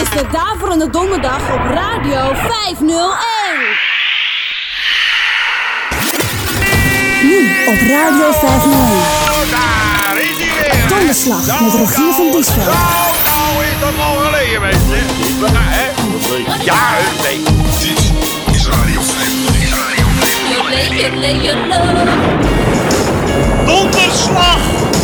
is de Daverende Donderdag op Radio 501. Nu op Radio 501. Daar is hij weer. Donderslag met Rogier van Diesveld. Nou, nou is dat al geleden, mensen. Ja, hè? Ja, nee. Dit is Radio 501. Donderslag!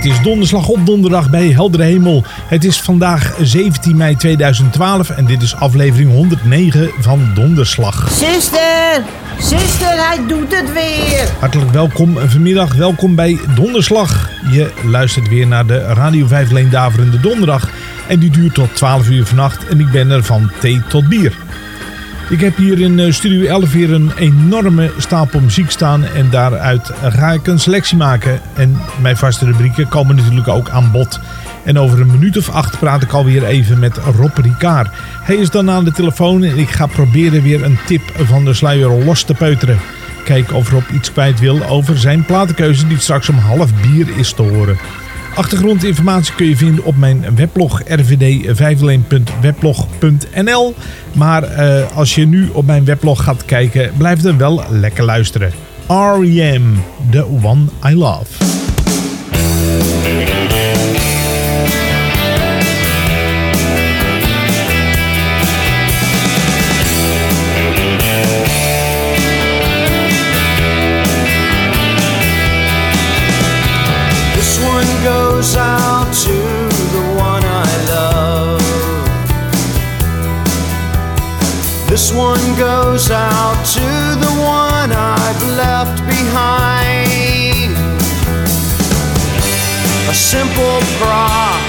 Dit is donderslag op donderdag bij heldere hemel. Het is vandaag 17 mei 2012 en dit is aflevering 109 van Donderslag. Zuster, zuster, hij doet het weer. Hartelijk welkom vanmiddag, welkom bij Donderslag. Je luistert weer naar de Radio 5 Leen Daverende Donderdag. En die duurt tot 12 uur vannacht en ik ben er van thee tot bier. Ik heb hier in eh, Studio 11 weer een enorme stapel muziek staan en daaruit ga ik een selectie maken. En mijn vaste rubrieken komen natuurlijk ook aan bod. En over een minuut of acht praat ik alweer even met Rob Ricard. Hij is dan aan de telefoon en ik ga proberen weer een tip van de sluier los te peuteren. Kijken of Rob iets kwijt wil over zijn platenkeuze die straks om half bier is te horen. Achtergrondinformatie kun je vinden op mijn weblog rvd501.weblog.nl. Maar eh, als je nu op mijn weblog gaat kijken, blijf dan wel lekker luisteren. R.E.M. The One I Love. Goes out to the one I've left behind. A simple prop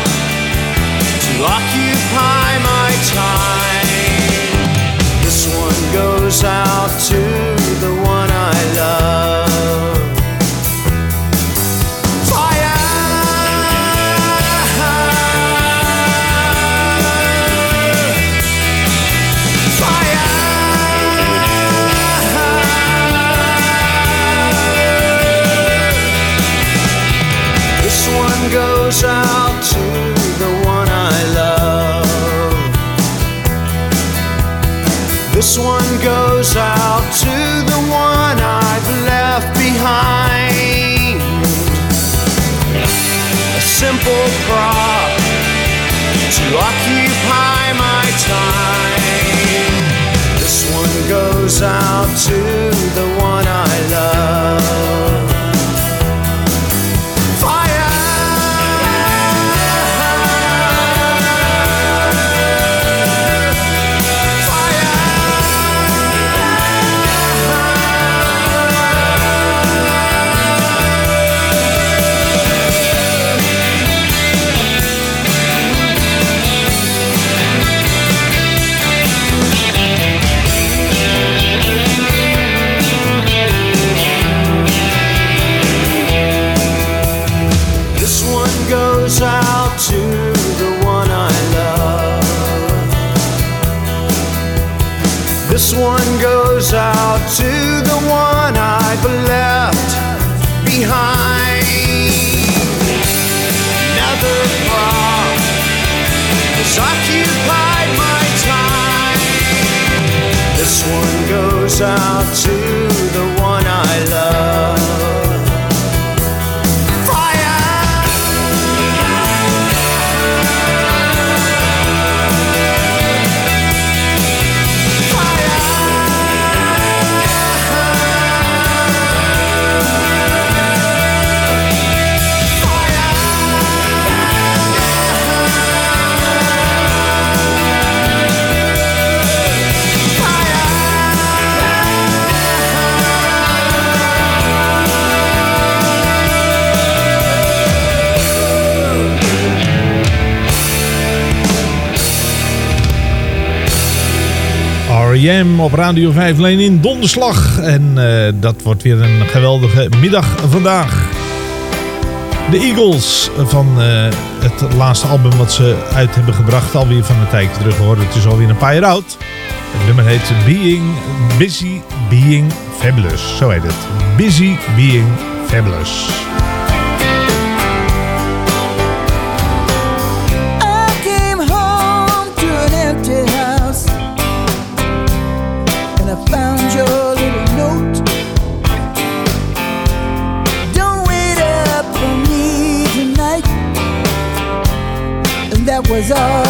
to occupy my time. This one goes out to out to the one op Radio 5 Leen in Donderslag. En eh, dat wordt weer een geweldige middag vandaag. De Eagles van eh, het laatste album wat ze uit hebben gebracht. Alweer van een tijd terug. Het is alweer een paar jaar oud. Het nummer heet Being Busy Being Fabulous. Zo heet het. Busy Being Fabulous. eyes are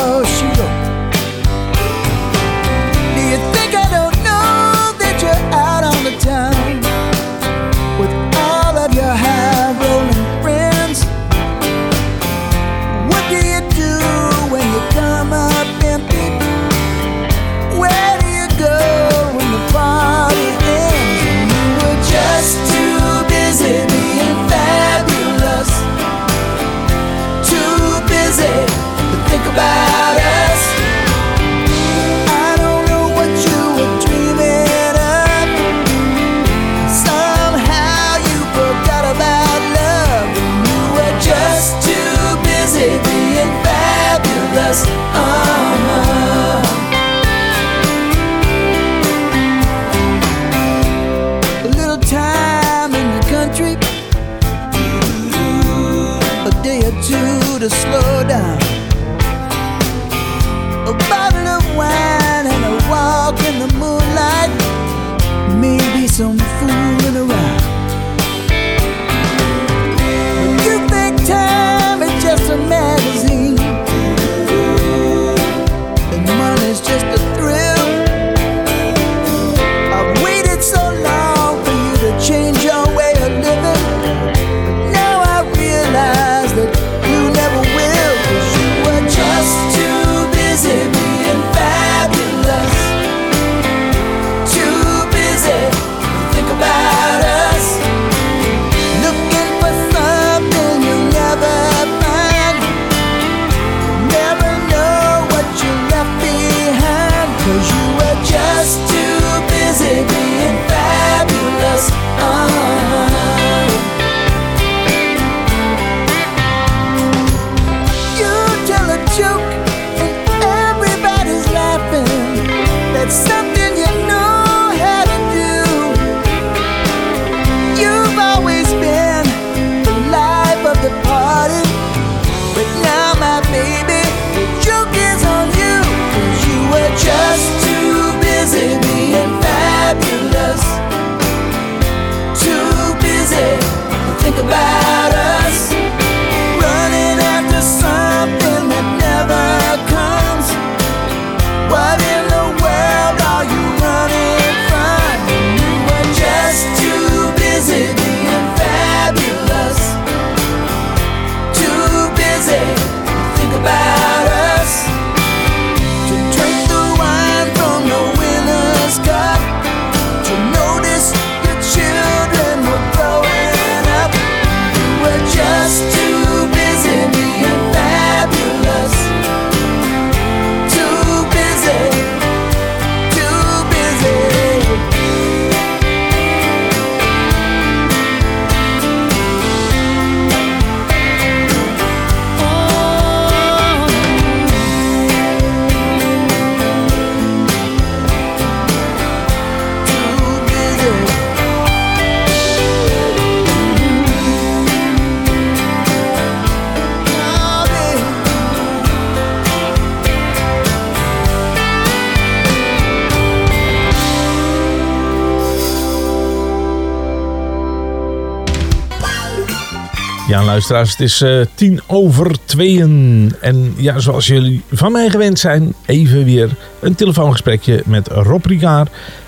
Ja, luisteraars, het is eh, tien over tweeën. En ja, zoals jullie van mij gewend zijn, even weer een telefoongesprekje met Rob Rigaar.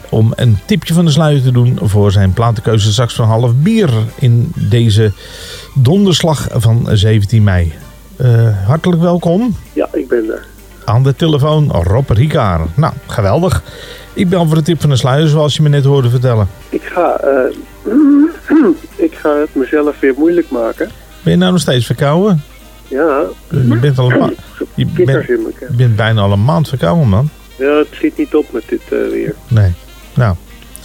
Om een tipje van de sluier te doen voor zijn platenkeuze straks van half bier in deze donderslag van 17 mei. Eh, hartelijk welkom. Ja, ik ben er. Aan de telefoon Rob Rigaar. Nou, geweldig. Ik ben voor de tip van de sluier, zoals je me net hoorde vertellen. Ik ga eh, het mezelf weer moeilijk maken. Ben je nou nog steeds verkouden? Ja. Dus je bent, al een je je bent bijna al een maand verkouden, man. Ja, het schiet niet op met dit eh, weer. Nee. Nou.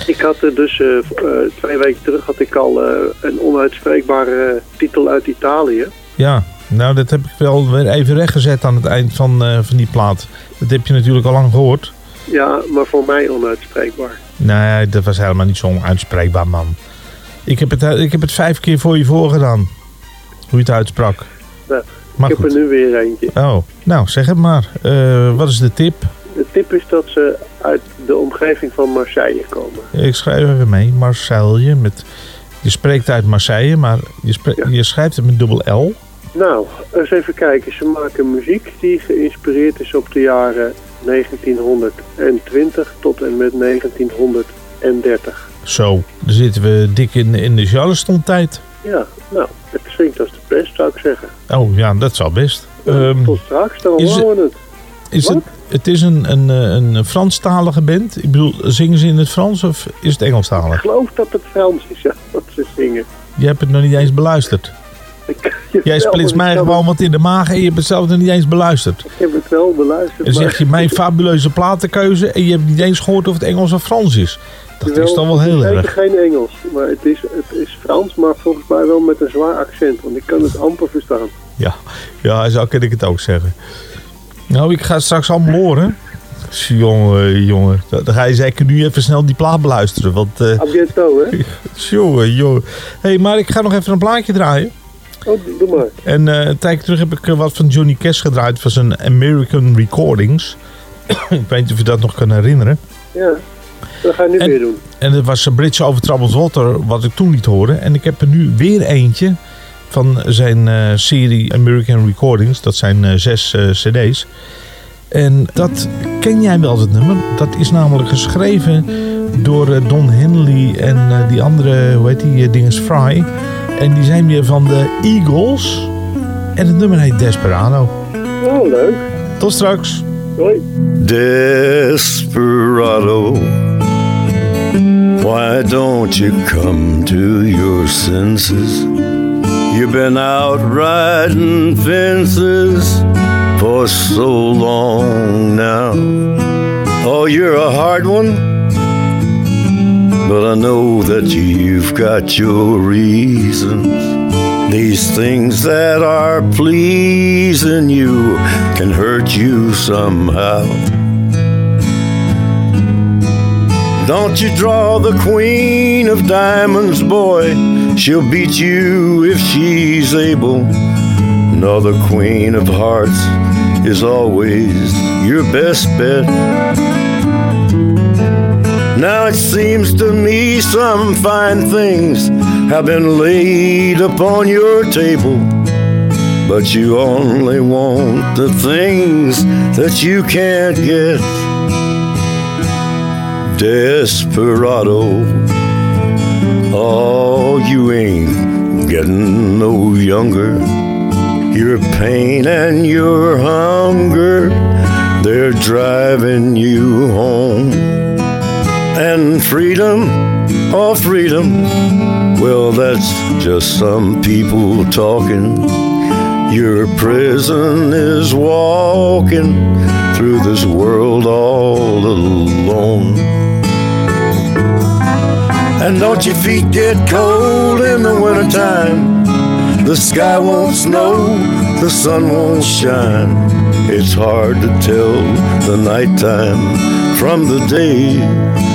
Ik had er dus eh, twee weken terug had ik al een onuitspreekbare titel uit Italië. Ja, nou dat heb ik wel weer even rechtgezet aan het eind van, van die plaat. Dat heb je natuurlijk al lang gehoord. Ja, maar voor mij onuitspreekbaar. Nee, dat was helemaal niet zo onuitspreekbaar, man. Ik heb het, eh, ik heb het vijf keer voor je voorgedaan. Hoe je het uitsprak. Nou, Maar ik heb goed. er nu weer eentje. Oh, nou, zeg het maar. Eh, wat is de tip? De tip is dat ze uit de omgeving van Marseille komen. Ik schrijf even mee. Marseille. Met, je spreekt uit Marseille, maar je, je schrijft het met dubbel L. Nou, eens even kijken. Ze maken muziek die geïnspireerd is op de jaren 1920 tot en met 1930. Zo, dan zitten we dik in, in de Charleston-tijd. Ja, nou, het klinkt als de pest zou ik zeggen. Oh ja, dat zal best. Ehm, Tot straks, dan is horen we het. is het, het is een, een, een Franstalige band. Ik bedoel, zingen ze in het Frans of is het Ik Engelstalig? geloof dat het Frans is, ja, wat ze zingen. Je hebt het nog niet eens beluisterd. Ik, Jij splitst mij ik, gewoon wat in de maag en je hebt het zelf nog niet eens beluisterd. Ik heb het wel beluisterd. Dan zeg je mijn fabuleuze platenkeuze en je hebt niet eens gehoord of het Engels of Frans is. Dat is dan wel heel het is erg. zeker geen Engels, maar het is, het is Frans, maar volgens mij wel met een zwaar accent, want ik kan het amper verstaan. Ja, ja, zo kan ik het ook zeggen. Nou, ik ga het straks allemaal horen. Jongen, jongen. Dan ga je zeker nu even snel die plaat beluisteren. Want, bientôt, hè? jongen, jongen. Hé, hey, maar ik ga nog even een plaatje draaien. Oh, doe maar. En eh, een tijdje terug heb ik eh, wat van Johnny Cash gedraaid van zijn American Recordings. ik weet niet of je dat nog kan herinneren. Ja, dat ga je nu En- weer doen. En dat was Bridge over Troubled Water, wat ik toen liet horen. En ik heb er nu weer eentje van zijn eh, serie American Recordings. Dat zijn eh, zes eh, cd's. En dat ken jij wel, het nummer. Dat is namelijk geschreven door Don Henley en die andere, hoe heet die, dinges Fry. En die zijn weer van de Eagles. En het nummer heet Desperado. Oh, leuk. Tot straks. Desperado, why don't you come to your senses? You've been out riding fences for so long now. Oh, you're a hard one, but I know that you've got your reasons. These things that are pleasing you can hurt you somehow. Don't you draw the queen of diamonds, boy. She'll beat you if she's able. No, the queen of hearts is always your best bet. Now it seems to me some fine things have been laid upon your table. But you only want the things that you can't get. Desperado, oh, you ain't getting no younger. Your pain and your hunger, they're driving you home. And freedom, oh, freedom, well, that's just some people talking. Your prison is walking through this world all alone. And don't your feet get cold in the wintertime? The sky won't snow, the sun won't shine. It's hard to tell the nighttime from the day.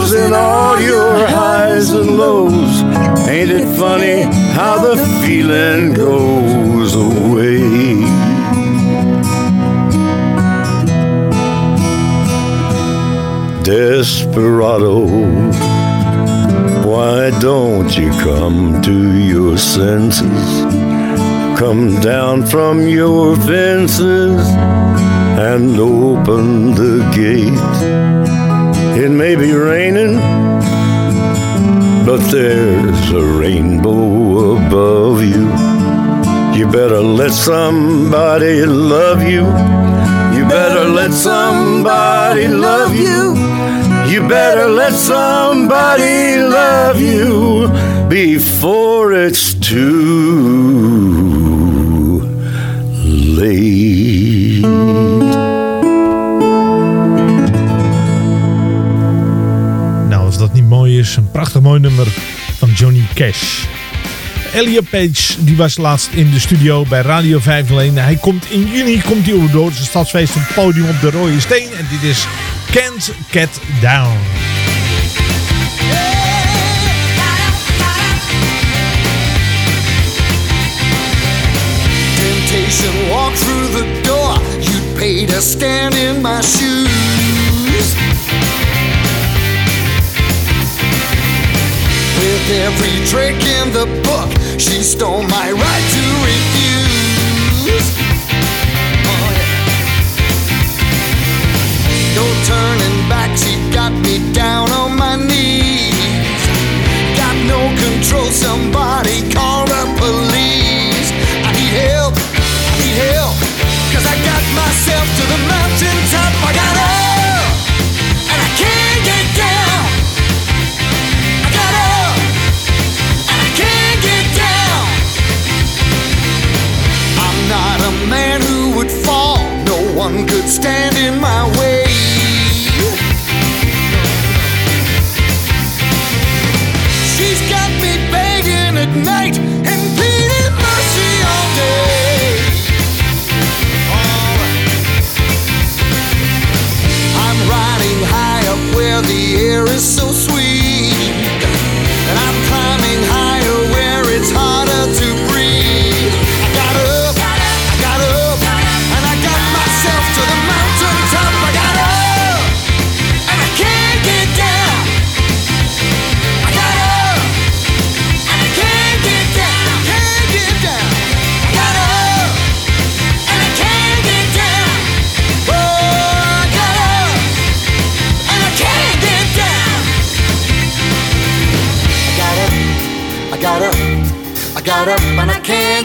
You're losing all your highs and lows. Ain't it funny how the feeling goes away? Desperado, why don't you come to your senses? Come down from your fences and open the gate. It may be raining, but there's a rainbow above you. You better let somebody love you. You better let somebody love you. You better let somebody love you before it's too late. Mooi is. Een prachtig mooi nummer van Johnny Cash. Elliot Page die was laatst in de studio bij Radio 501. Hij komt in juni komt hij op het Stadsfeest een podium op de Rode Steen. En dit is Can't Get Down. Door. With every trick in the book, she stole my right to refuse. Oh, yeah. No turning back, she got me down on my knees. Got no control, somebody call the police. Man who would fall, no one could stand in my way.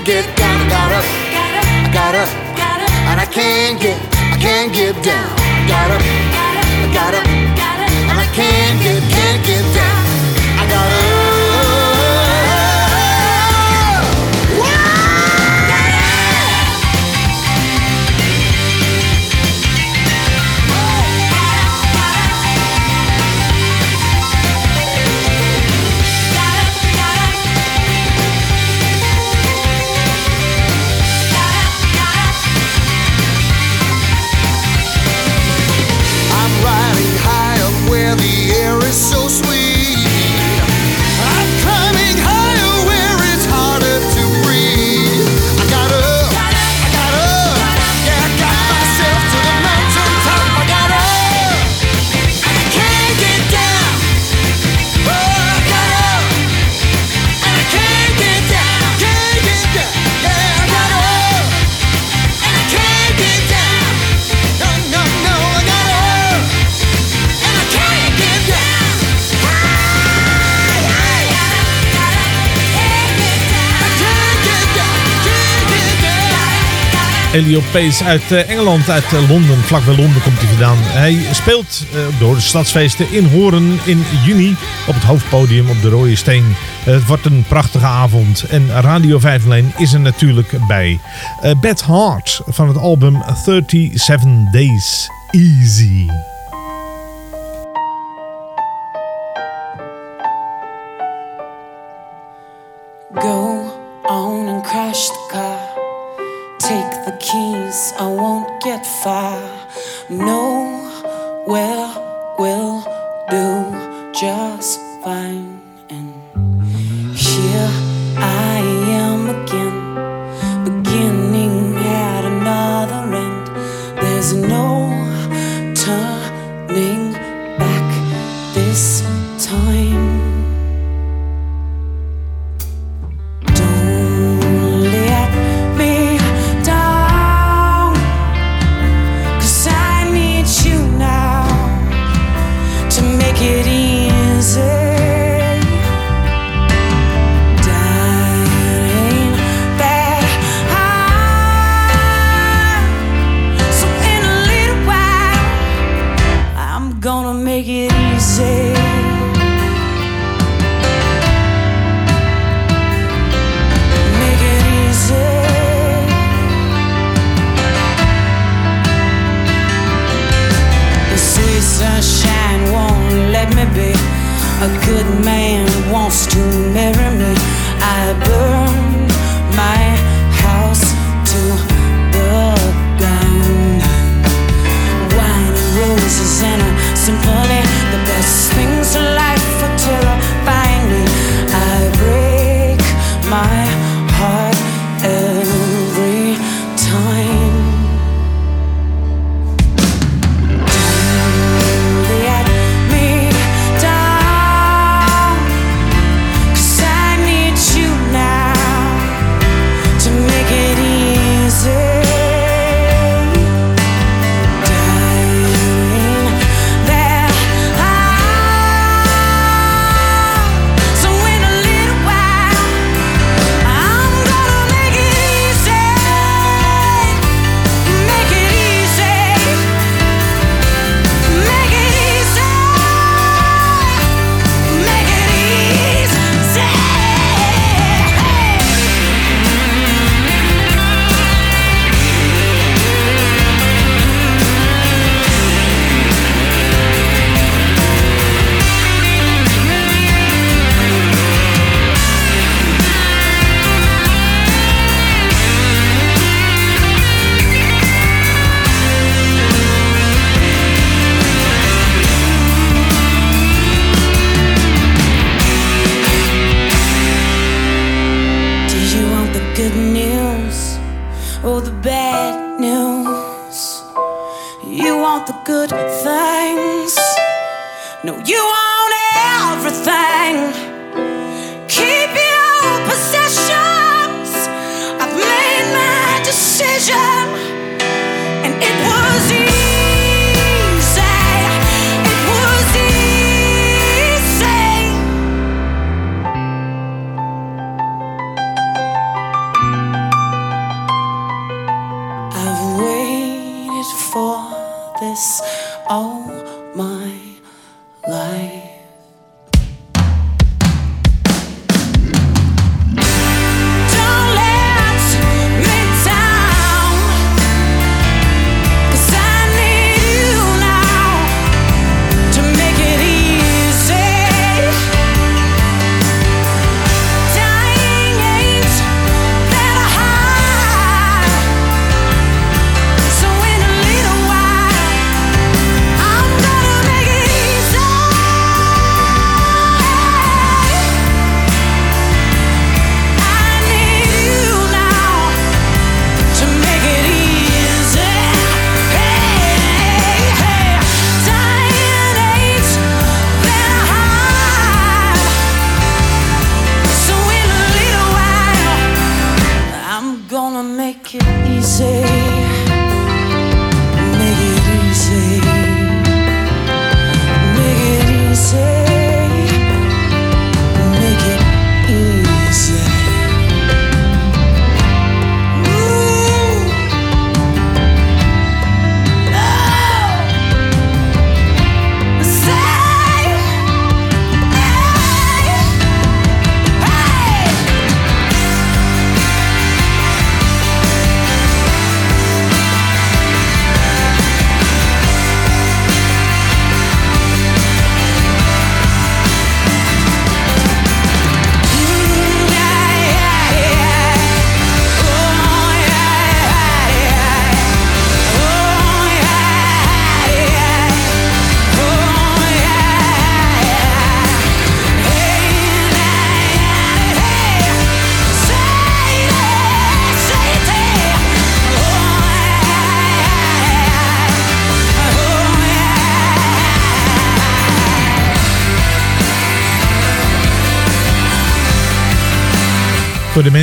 Get down. I got up, I got up, and I can't get, I can't get down. I Got up, I got up, and I can't get, can't get down. I got up. Elliot Pace uit eh, Engeland, uit eh, Londen, vlak bij Londen komt hij vandaan. Hij speelt eh, door de stadsfeesten in Horen in juni op het hoofdpodium op de Rode Steen. Het wordt een prachtige avond en Radio 501 is er natuurlijk bij. Beth Hart van het album 37 Days Easy. This all my life.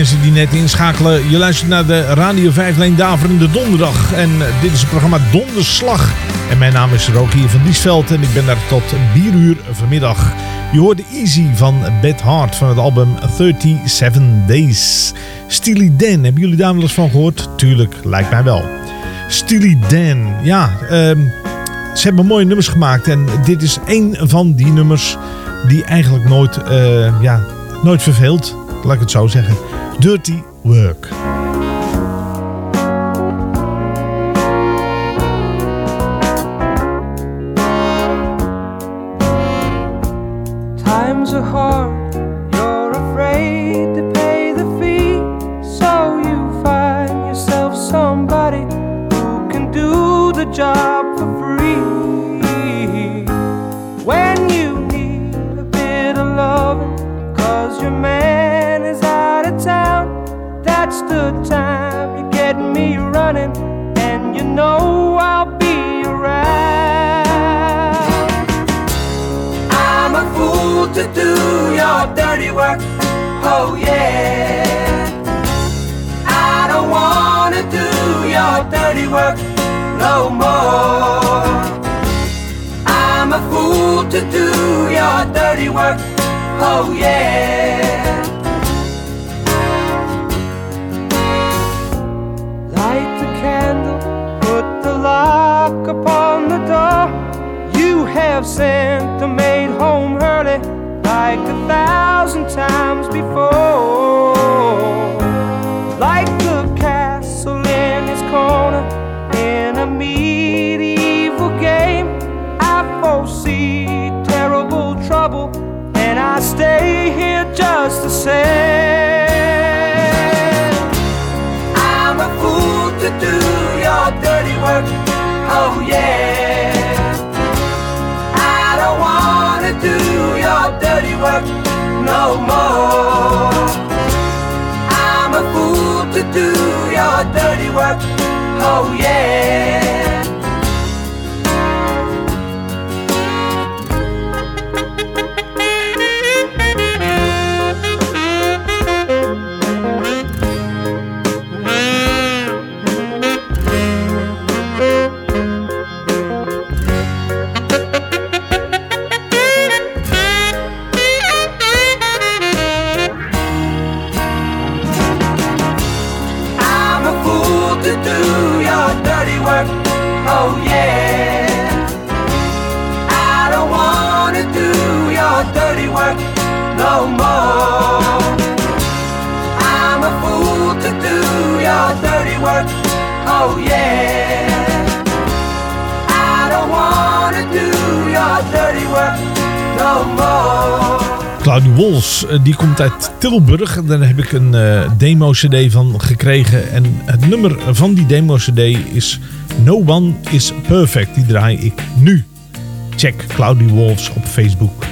Mensen die net inschakelen, je luistert naar de Radio 5 Leen Daverende Donderdag. En eh, dit is het programma Donderslag. En mijn naam is Rogier van Diesveld en ik ben daar tot 4 uur vanmiddag. Je hoorde Easy van Beth Hart van het album 37 Days. Steely Dan, hebben jullie daar wel eens van gehoord? Tuurlijk, lijkt mij wel. Steely Dan, ja, ehm, ze hebben mooie nummers gemaakt. En dit is één van die nummers die eigenlijk nooit, eh, ja, nooit verveelt. Laat ik het zo zeggen. Dirty Work. knock upon the door you have sent the maid home early like a thousand times before. oh yeah. Cloudy Wolves. Eh, die komt uit Tilburg. En daar heb ik een eh, demo-cd van gekregen. En het nummer van die demo-cd is No One Is Perfect. Die draai ik nu. Check Cloudy Wolves op Facebook.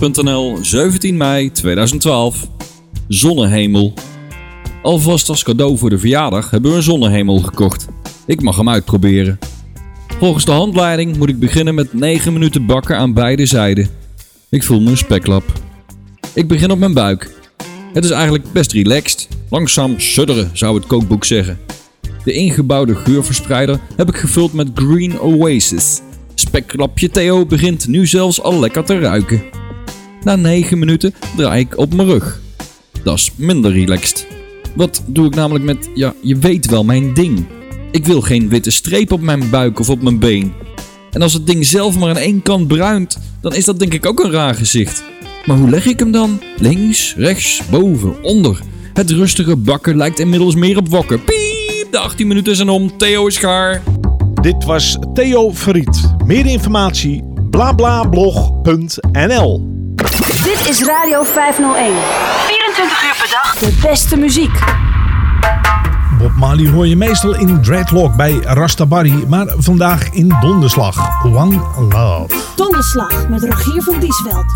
Blablablog.nl 17 mei 2012 Zonnehemel Alvast als cadeau voor de verjaardag hebben we een zonnehemel gekocht. Ik mag hem uitproberen. Volgens de handleiding moet ik beginnen met 9 minuten bakken aan beide zijden. Ik voel me een speklap. Ik begin op mijn buik. Het is eigenlijk best relaxed. Langzaam sudderen zou het kookboek zeggen. De ingebouwde geurverspreider heb ik gevuld met Green Oasis. Speklapje Theo begint nu zelfs al lekker te ruiken. Na 9 minuten draai ik op mijn rug. Dat is minder relaxed. Wat doe ik namelijk met, ja, je weet wel, mijn ding. Ik wil geen witte streep op mijn buik of op mijn been. En als het ding zelf maar aan één kant bruint, dan is dat denk ik ook een raar gezicht. Maar hoe leg ik hem dan? Links, rechts, boven, onder. Het rustige bakken lijkt inmiddels meer op wakker. Piep, de 18 minuten zijn om. Theo is gaar. Dit was Theo Verriet. Meer informatie blablablog.nl Dit is Radio 501. 24 uur per dag. De beste muziek. Bob Marley hoor je meestal in Dreadlock bij Rastabari, maar vandaag in Donderslag. One Love. Donderslag met Rogier van Diesveld.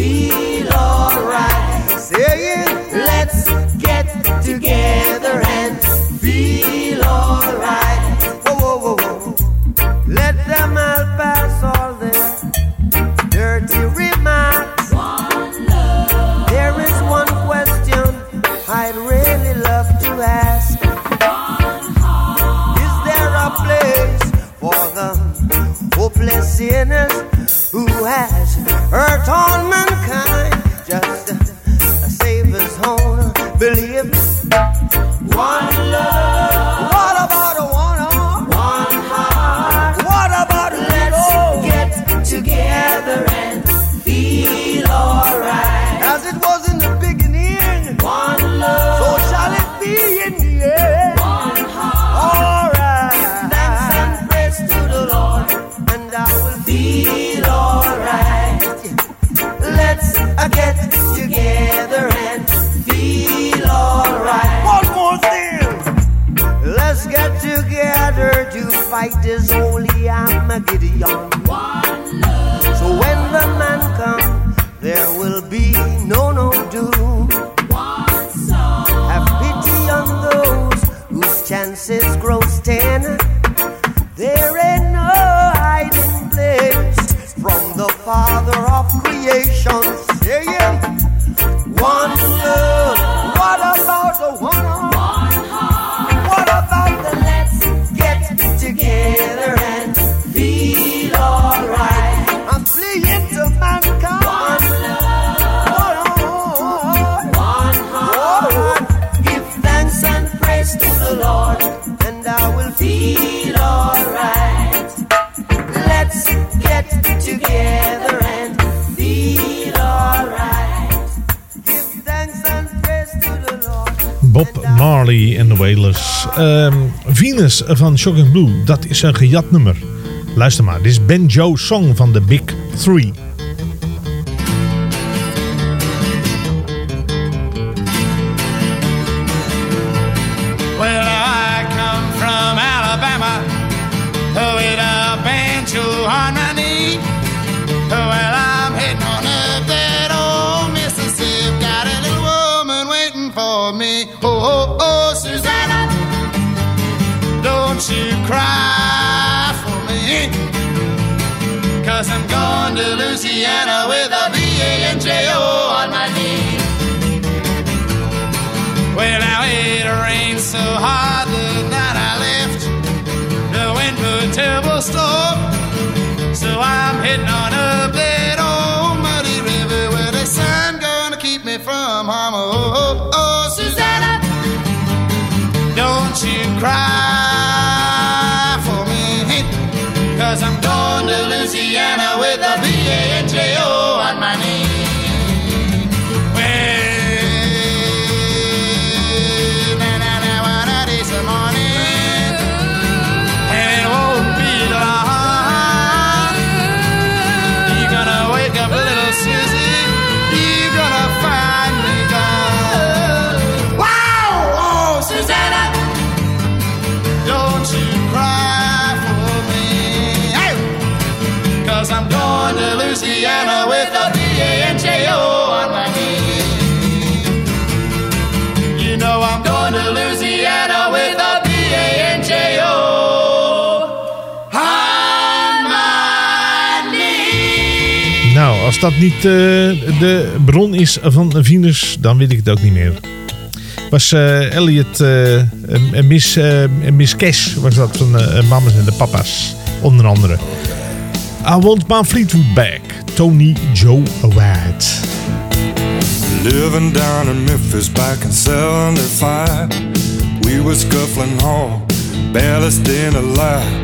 Feel alright. Saying, Let's get together and feel alright. Whoa, whoa, whoa, whoa. Let them all pass all their dirty remarks. One love. There is one question I'd really love to ask. Is there a place for the hopeless sinners who has hurt all mankind? I'm a Gideon. Ehm, Venus van Shocking Blue, dat is een gejat nummer. Luister maar, dit is Ben Joe's song van de Big Three. Als dat niet eh, de bron is van Venus, dan weet ik het ook niet meer. Was eh, Elliot eh, en Miss, Miss Cash was dat van de Mamas en de Papa's, onder andere. I Want My Fleetwood Back, Tony Joe White. Living down in Memphis back in 75. We were scuffling hard, barely staying alive.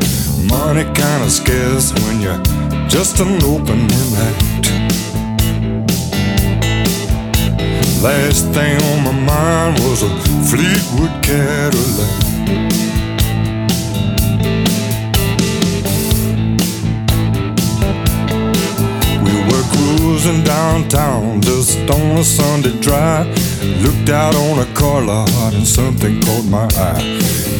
Money kinda scarce when you're just an opening act. Last thing on my mind was a Fleetwood Cadillac. We were cruising downtown just on a Sunday drive. Looked out on a car lot and something caught my eye.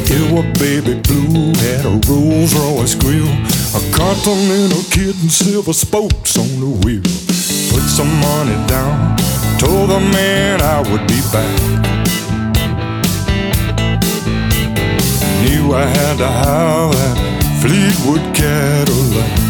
It was baby blue, had a Rolls Royce grill, a Continental kid and silver spokes on the wheel. Put some money down, told the man I would be back. Knew I had to have that Fleetwood Cadillac.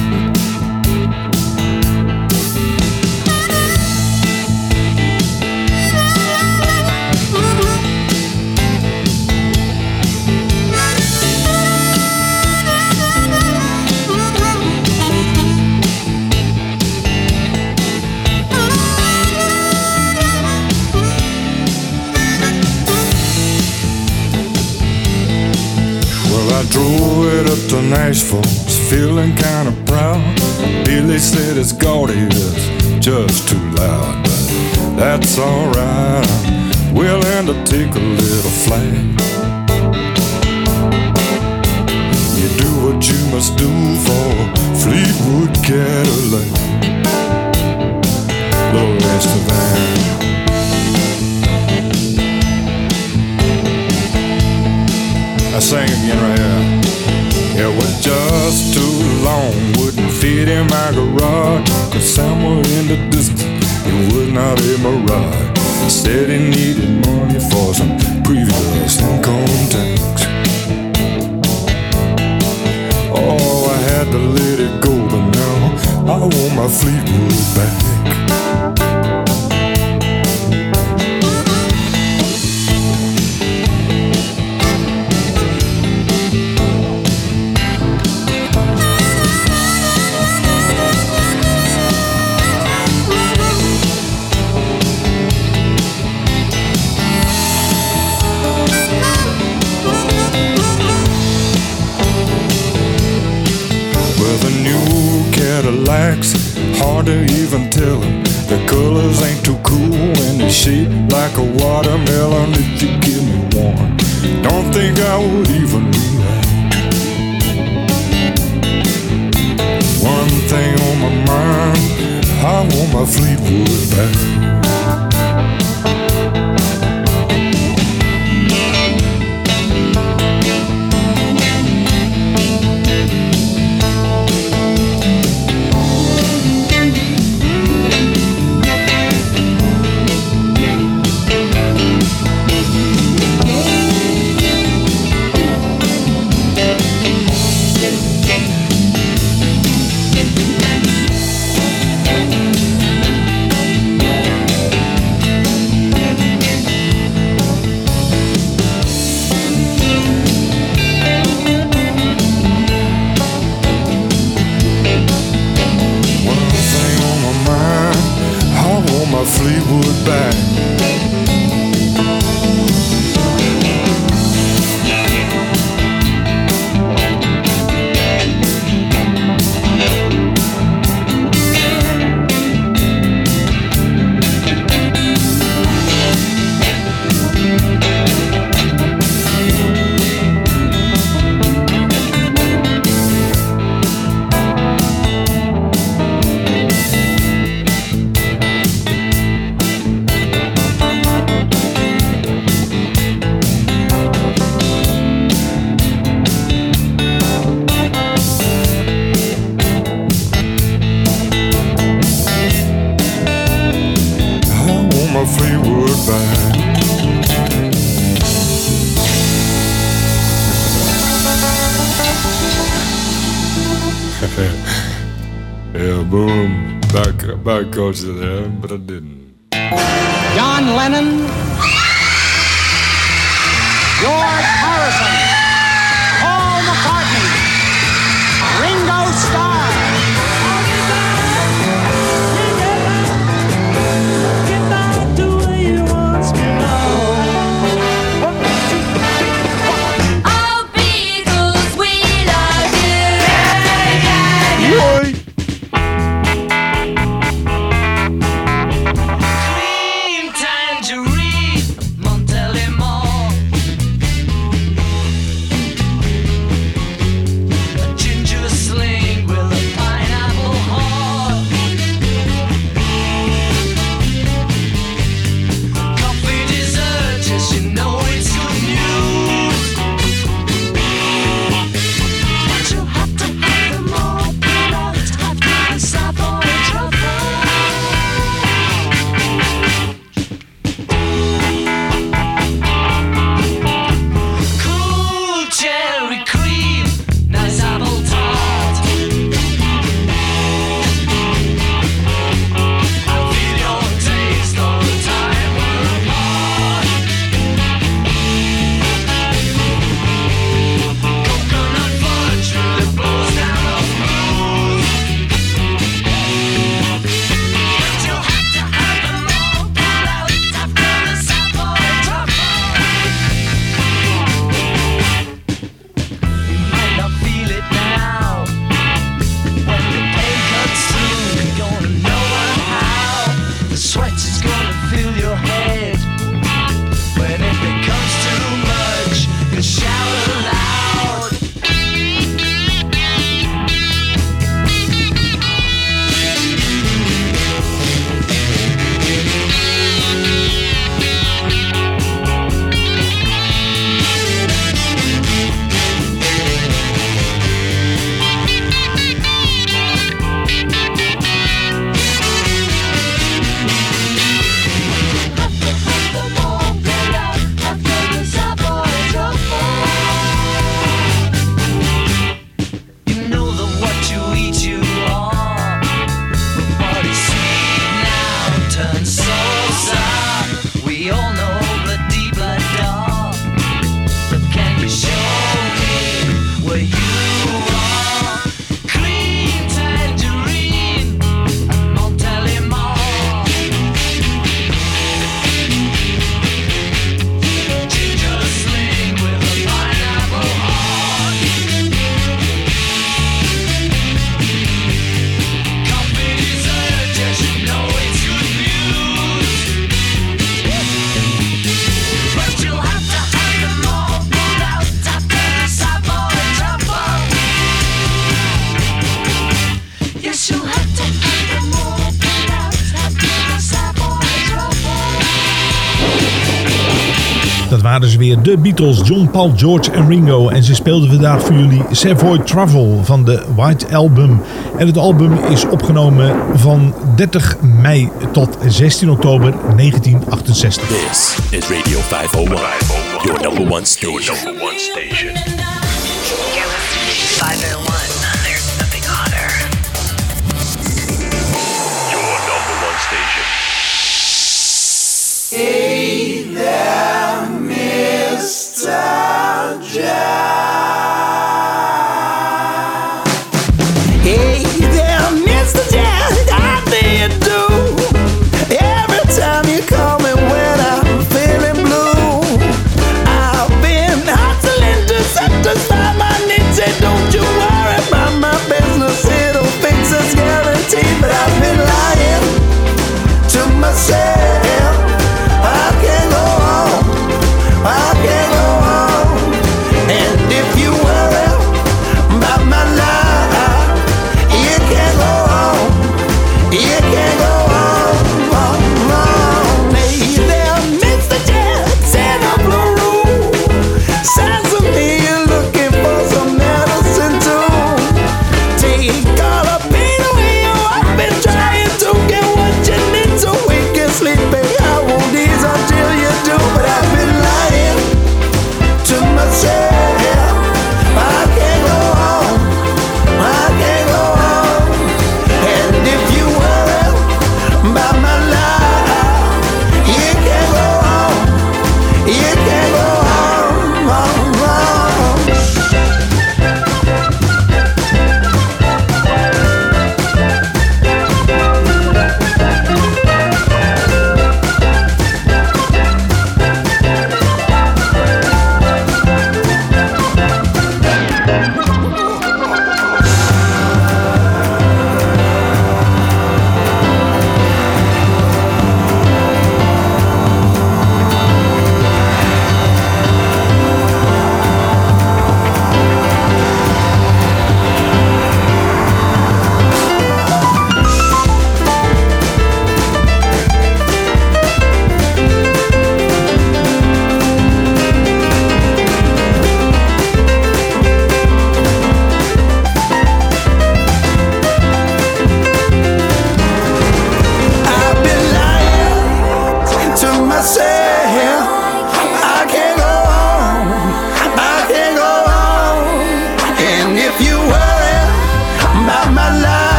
It up to Nashville, was feeling kinda proud. Billy said it's gaudy, it's just too loud, but that's alright. I'm willing to take a little flight. You do what you must do for Fleetwood Cadillac. Little Estevan. I sang again right here. Just too long, wouldn't fit in my garage. Cause somewhere in the distance, it was not a mirage. Said he needed money for some previous income tax. Oh, I had to let it go, but now I want my Fleetwood back. Cadillacs, hard to even tell tell 'em. The colors ain't too cool and they shape like a watermelon if you give me one. Don't think I would even react. One thing on my mind, I want my Fleetwood back. de Beatles John, Paul, George en Ringo. En ze speelden vandaag voor jullie Savoy Travel van de White Album. En het album is opgenomen van 30 mei tot 16 oktober 1968. This is Radio 501, your number one station. Your number one station. Town Jam.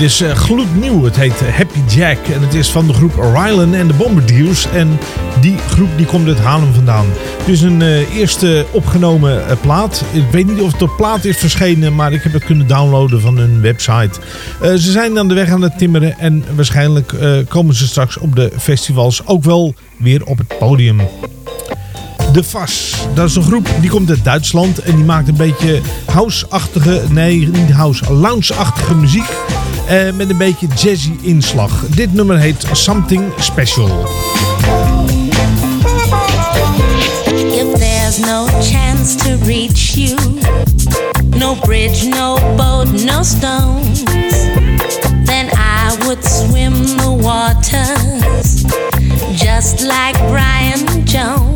Dit is eh, gloednieuw. Het heet Happy Jack. En het is van de groep Rylan en de Bombardiers. En die groep die komt uit Haarlem vandaan. Het is een eh, eerste opgenomen eh, plaat. Ik weet niet of het op plaat is verschenen. Maar ik heb het kunnen downloaden van hun website. Ze zijn aan de weg aan het timmeren. En waarschijnlijk komen ze straks op de festivals ook wel weer op het podium. De Vas. Dat is een groep die komt uit Duitsland en die maakt een beetje house-achtige, nee niet house, lounge-achtige muziek. Eh, met een beetje jazzy inslag. Dit nummer heet Something Special. If there's no chance to reach you, no bridge, no boat, no stones, then I would swim the waters just like Brian Jones.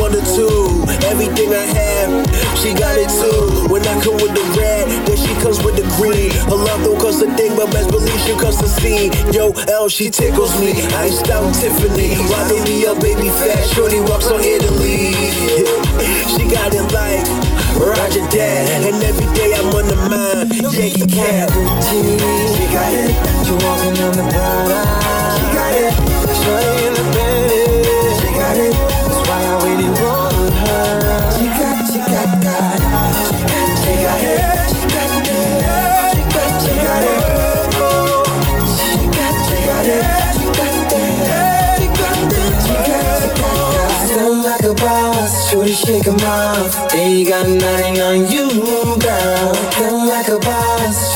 Wanted to. Everything I have, she got it too. When I come with the red, then she comes with the green. Her love don't cost a thing, but best believe she costs a scene. Yo, L, she tickles me. I ain't style Tiffany. Riding me up, baby fat. Shorty walks on Italy. she got it like Roger that. And every day I'm on the mind. Yankee cat. She got it. She walking on the Prada. She got it. Shawty in the Bentley. Shake 'em off. They got nothing on you, girl. Feel like a boss.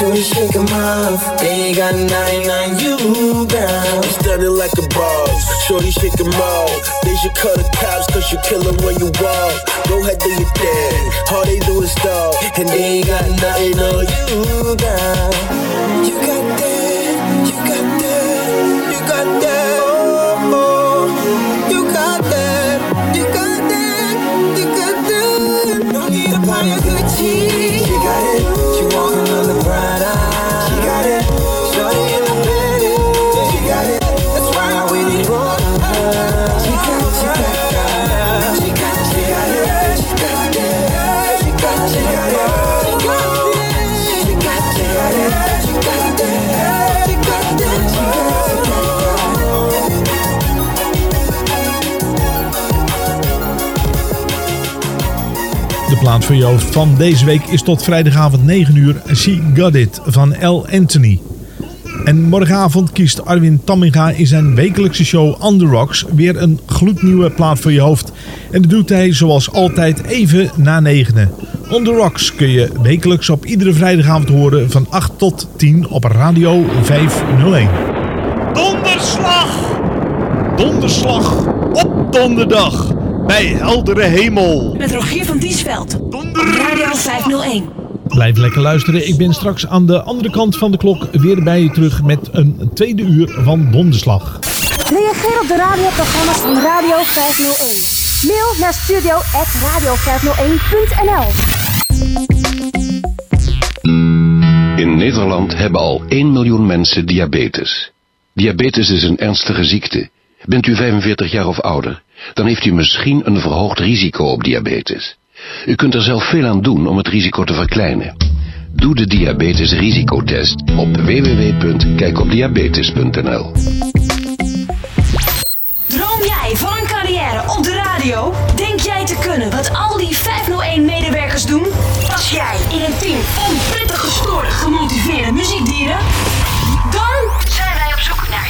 Shorty shake 'em off. They got nothing on you, girl. Stunning like a boss. Shorty shake 'em off. They should cut the cops cause you kill 'em when you walk. Go ahead, do your thing. All they do is talk. And they ain't got nothing on you. You, girl. You plaat voor je hoofd van deze week is tot vrijdagavond 9 uur She Got It van L. Anthony. En morgenavond kiest Arwin Tamminga in zijn wekelijkse show On The Rocks weer een gloednieuwe plaat voor je hoofd. En dat doet hij zoals altijd even na negenen. On The Rocks kun je wekelijks op iedere vrijdagavond horen van 8 tot 10 op Radio 501. Donderslag! Donderslag op donderdag bij heldere hemel. Met Rogier van Diesveld. Op Radio 501. Blijf lekker luisteren. Ik ben straks aan de andere kant van de klok weer bij je terug met een tweede uur van Donderslag. Reageer op de radioprogramma's van Radio 501. Mail naar studio.radio501.nl In Nederland hebben al 1 miljoen mensen diabetes. Diabetes is een ernstige ziekte. Bent u 45 jaar of ouder, dan heeft u misschien een verhoogd risico op diabetes. U kunt er zelf veel aan doen om het risico te verkleinen. Doe de diabetesrisicotest op www.kijkopdiabetes.nl Droom jij van een carrière op de radio? Denk jij te kunnen wat al die 501-medewerkers doen? Pas jij in een team van prettig gestoorde, gemotiveerde muziekdieren? Dan zijn wij op zoek naar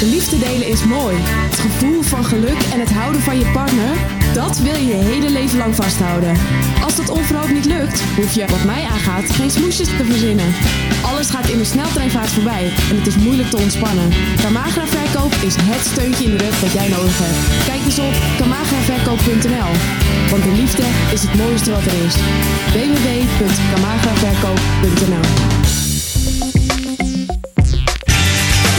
De liefde delen is mooi. Het gevoel van geluk en het houden van je partner, dat wil je je hele leven lang vasthouden. Als dat onverhoopt niet lukt, hoef je, wat mij aangaat, geen smoesjes te verzinnen. Alles gaat in een sneltreinvaart voorbij en het is moeilijk te ontspannen. Kamagra Verkoop is het steuntje in de rug dat jij nodig hebt. Kijk eens op kamagraverkoop.nl, want de liefde is het mooiste wat er is. www.kamagraverkoop.nl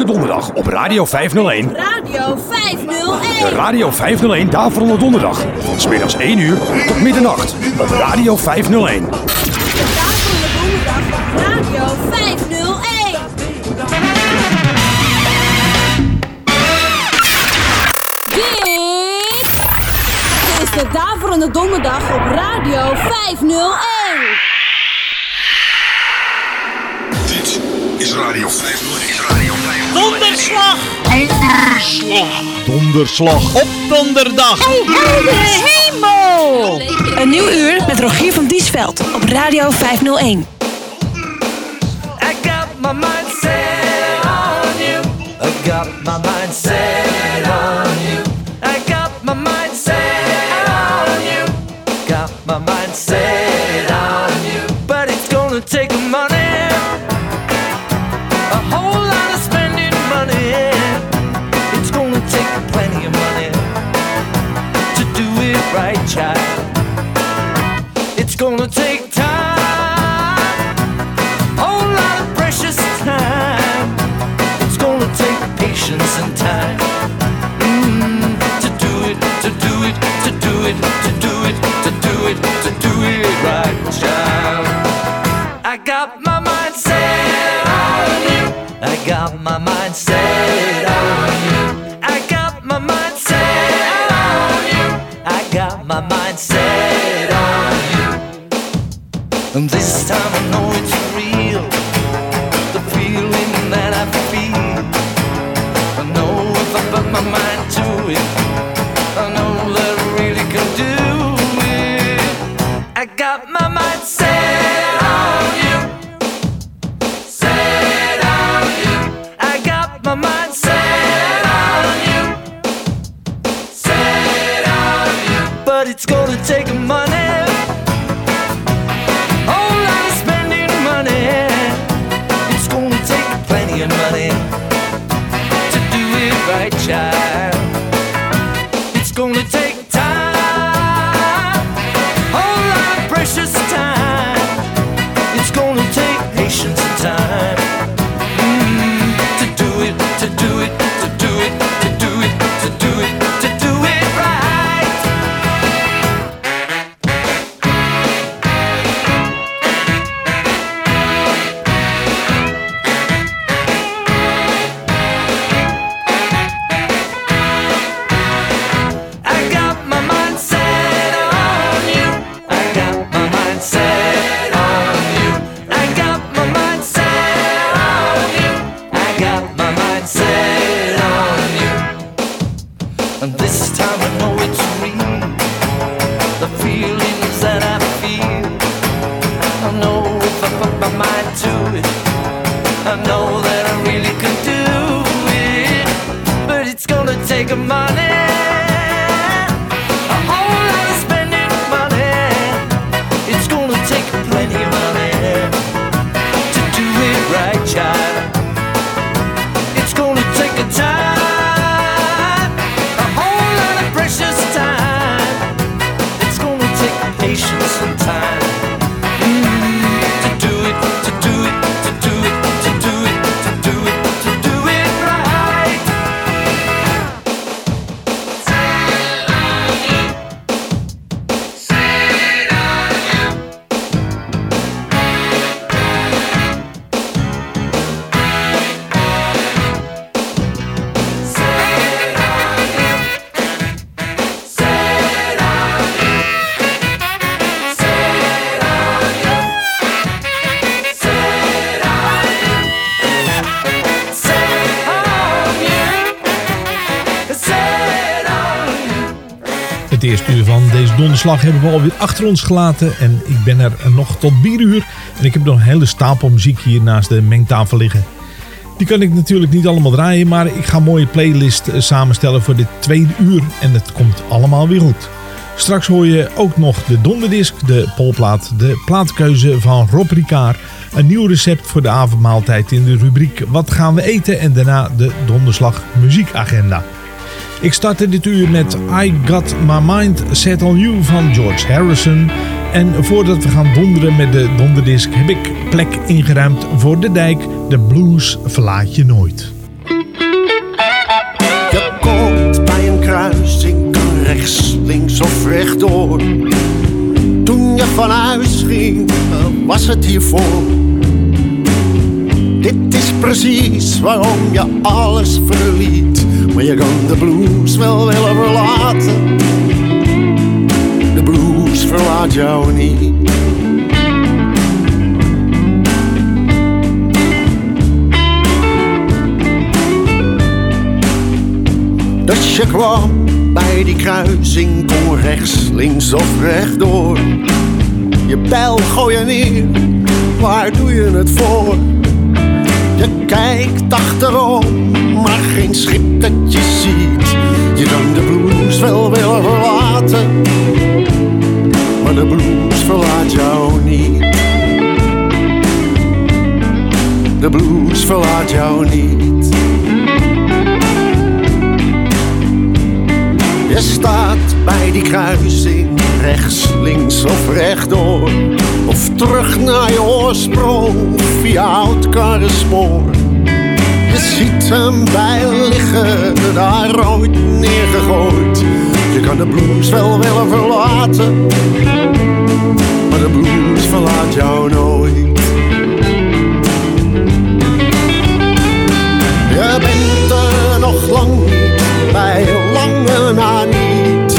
Elke donderdag op Radio 501. Radio 501. De Radio 501 Daverende Donderdag. Van 's middags 1 uur tot middernacht op Radio 501. Radio 501. Dit is de Daverende Donderdag op Radio 501. Dit is Radio 501. Donderslag. Donderslag. Donderslag op donderdag. Hey, hemel! Een nieuw uur met Rogier van Diesveld op Radio 501. I got my mind set on you. I got my mind set on you. I got my mind set on you. Got my mind set set on. I got my mind set on you. I got my mind set on you. And this time donderslag hebben we alweer achter ons gelaten. En ik ben er nog tot bieruur. En ik heb nog een hele stapel muziek hier naast de mengtafel liggen. Die kan ik natuurlijk niet allemaal draaien. Maar ik ga een mooie playlist eh, samenstellen voor dit tweede uur. En het komt allemaal weer goed. Straks hoor je ook nog de donderdisc, de polplaat, de plaatkeuze van Rob Ricard. Een nieuw recept voor de avondmaaltijd in de rubriek Wat gaan we eten? En daarna de donderslag muziekagenda. Ik startte dit uur met I Got My Mind Set On You van George Harrison. En voordat we gaan donderen met de donderdisc heb ik plek ingeruimd voor de dijk. De blues verlaat je nooit. Je komt bij een kruising, kan rechts, links of rechtdoor. Toen je van huis ging, was het hiervoor. Dit is precies waarom je alles verliet. Maar je kan de blues wel willen verlaten. De blues verlaat jou niet. Dus je kwam bij die kruising, kon rechts, links of rechtdoor. Je bijl gooi je neer, waar doe je het voor? Je kijkt achterom, maar geen schip dat je ziet. Je kan de blues wel willen verlaten, maar de blues verlaat jou niet. De blues verlaat jou niet. Je staat bij die kruising, rechts, links of rechtdoor. Of terug naar je oorsprong, via oud karrenspoor. Ziet hem bij liggen, daar ooit neergegooid. Je kan de blues wel willen verlaten, maar de blues verlaat jou nooit. Je bent er nog lang bij lange na niet.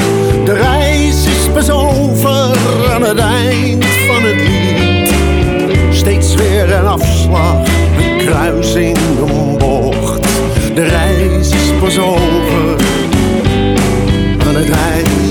De reis is pas over aan het eind van het lied. Steeds weer een afslag, een kruising, een bocht. De reis is pas over aan het eind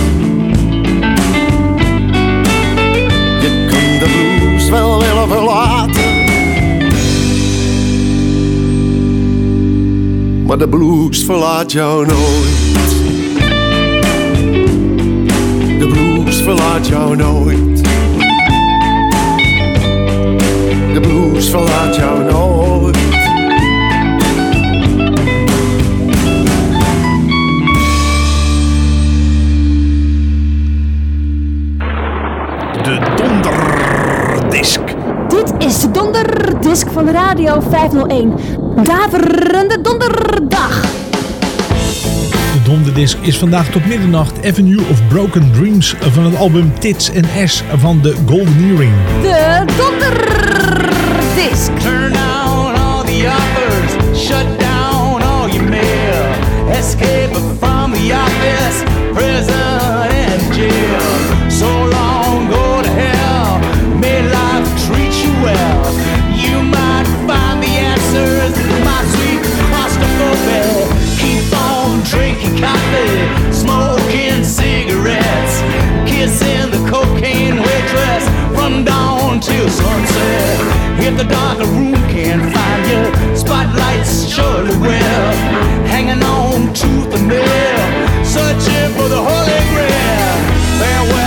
maar de blues verlaat jou nooit. De blues verlaat jou nooit. De blues verlaat jou nooit. De donderdisk. Dit is de donderdisk van Radio 501 daverende donderdag. De donderdisc is vandaag tot middernacht Avenue of Broken Dreams van het album Tits and Ash van de Golden Earring. De donderdisc. Turn down all the offers, shut down all your mail, escape. kiss in the cocaine waitress from dawn till sunset. If the darker room can't find you, spotlights surely will. Hanging on tooth and nail, searching for the holy grail. Farewell.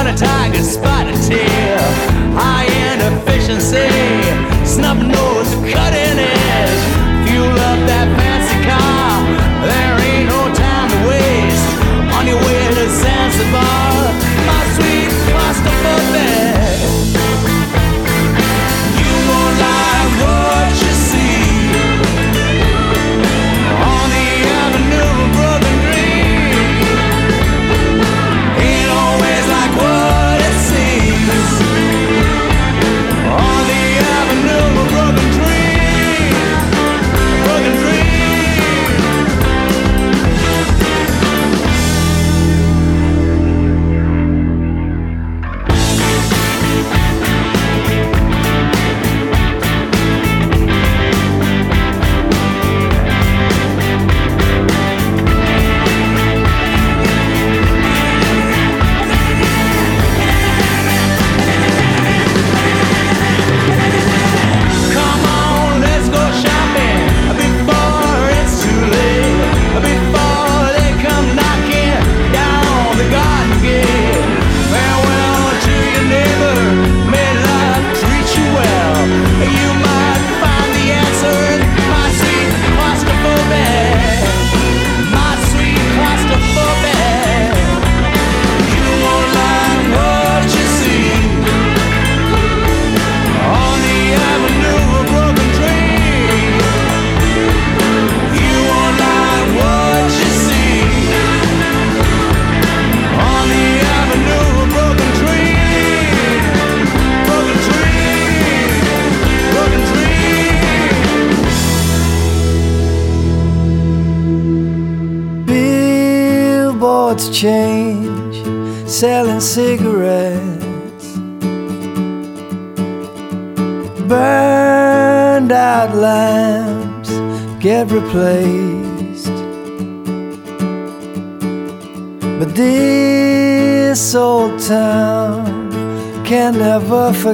on a tiger's spine.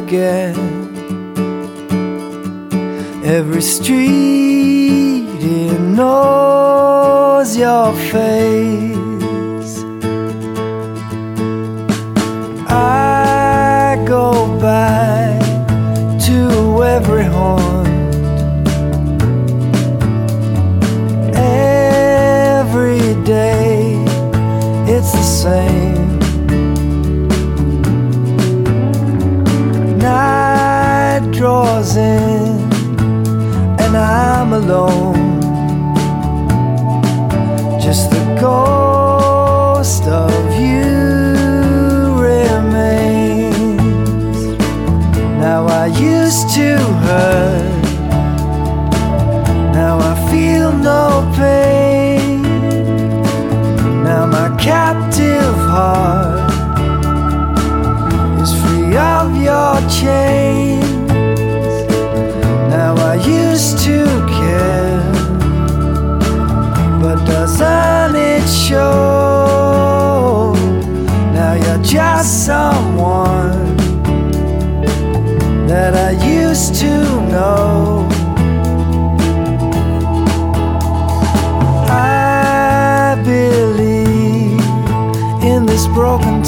forget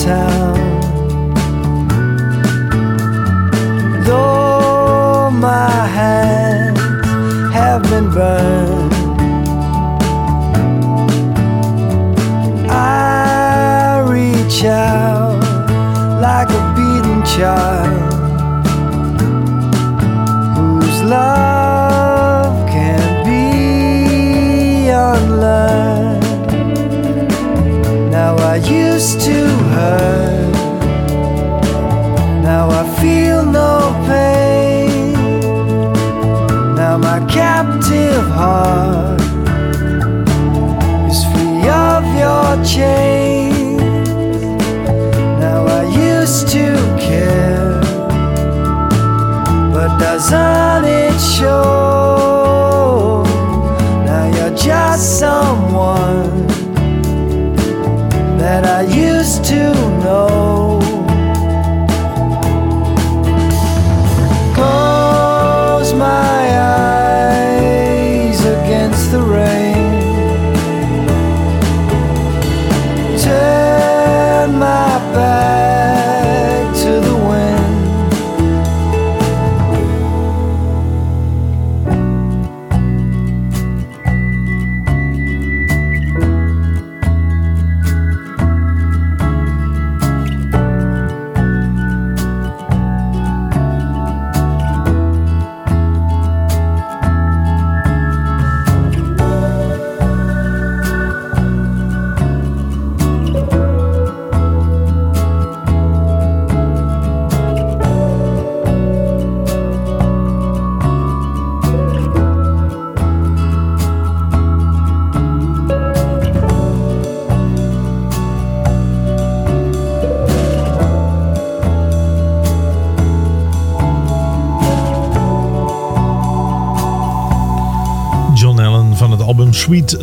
sound. Though my hands have been burned, I reach out like a beaten child. solid shore.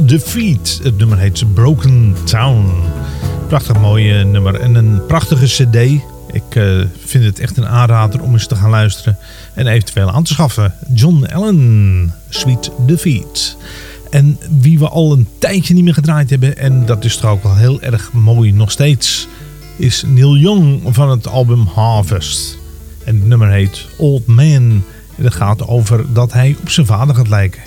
The Feet. Het nummer heet Broken Town. Prachtig mooie nummer en een prachtige cd. Ik eh, vind het echt een aanrader om eens te gaan luisteren en eventueel aan te schaffen. John Allen, Sweet Defeat. En wie we al een tijdje niet meer gedraaid hebben, en dat is toch ook wel heel erg mooi nog steeds, is Neil Young van het album Harvest. En het nummer heet Old Man. En dat gaat over dat hij op zijn vader gaat lijken.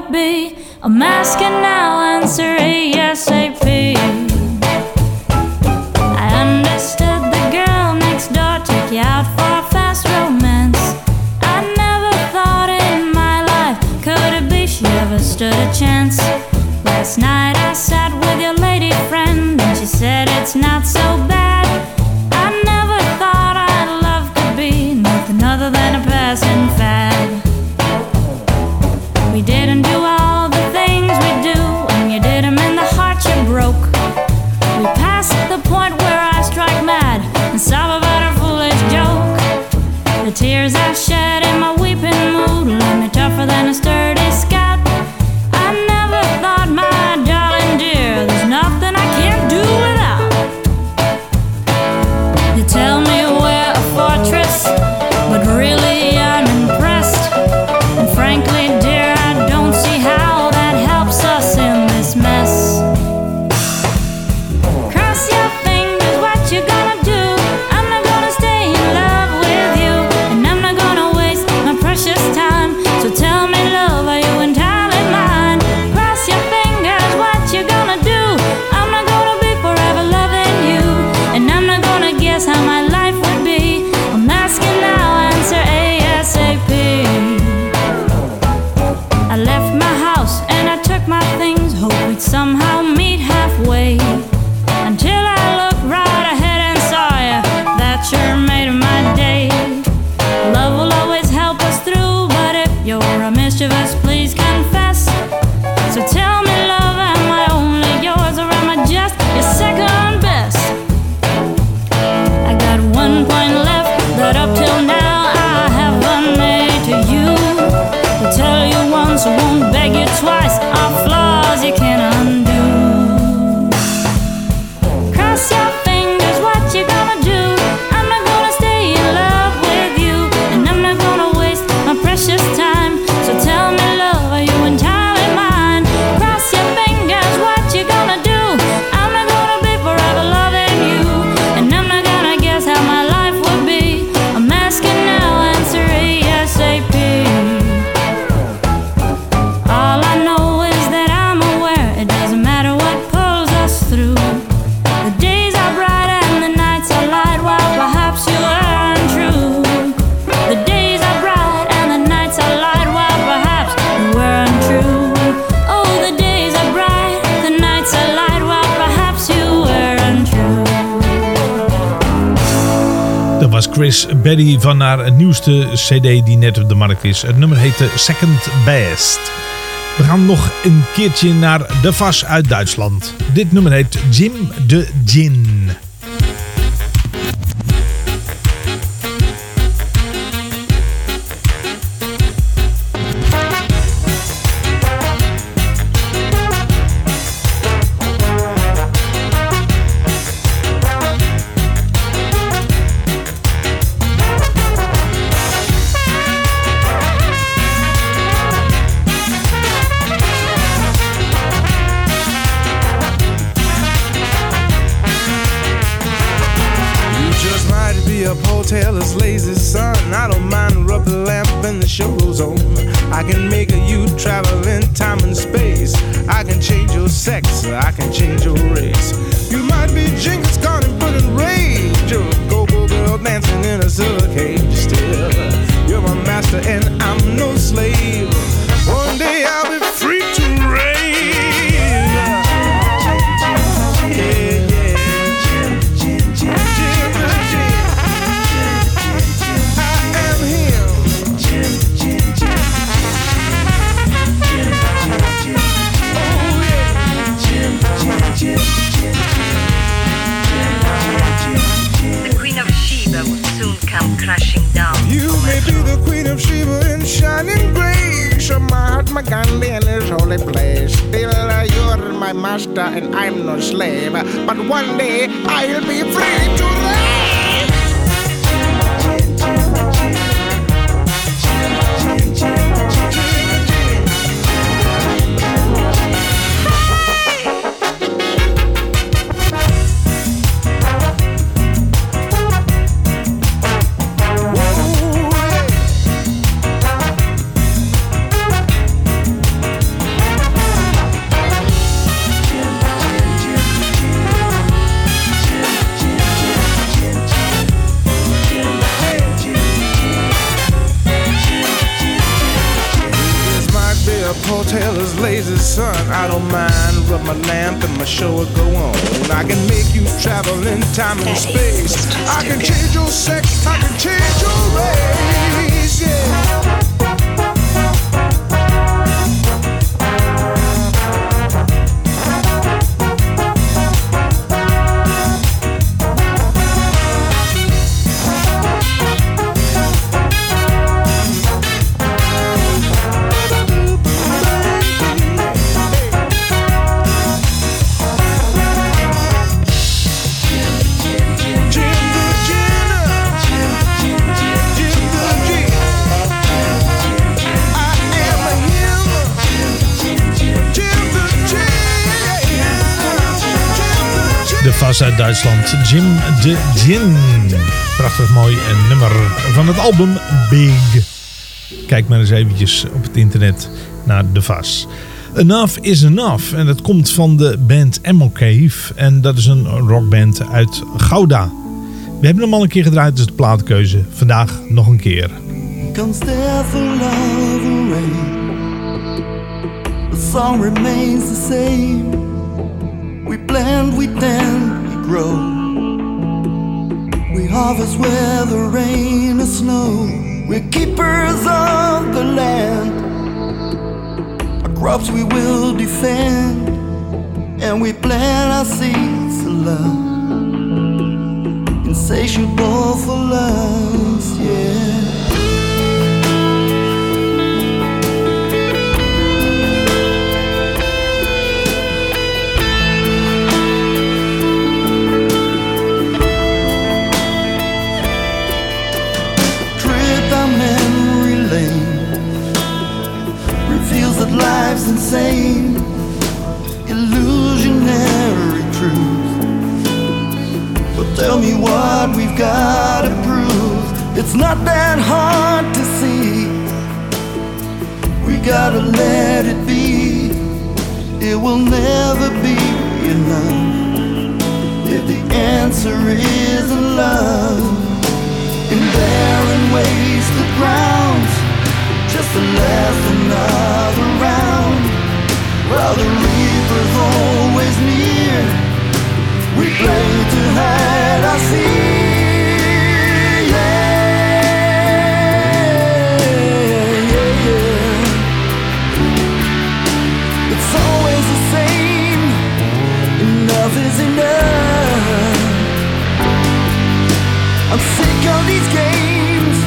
would be. a mask and now. Chris Berry van haar nieuwste cd die net op de markt is. Het nummer heette Second Best. We gaan nog een keertje naar de Vas uit Duitsland. Dit nummer heet Jim de Gin. Can make you travel in time and space. I can change your sex, I can change your race. Yeah. Vaz uit Duitsland. Jim de Gin. Prachtig mooi nummer van het album Big. Kijk maar eens eventjes op het internet naar de Vaz. Enough is Enough. En dat komt van de band Ammo Cave. En dat is een rockband uit Gouda. We hebben hem al een keer gedraaid, dus de plaatkeuze. Vandaag nog een keer. We tend, we We harvest where the rain or snow. We're keepers of the land. Our crops we will defend. And we plant our seeds of love. Insatiable for love, yeah. Insane, illusionary truth. But tell me what we've got to prove. It's not that hard to see. We gotta let it be. It will never be enough. If the answer isn't love in barren wasted grounds just to last another while the reaper's always near we play to hide our fear yeah, yeah, yeah. it's always the same is enough I'm sick of these games.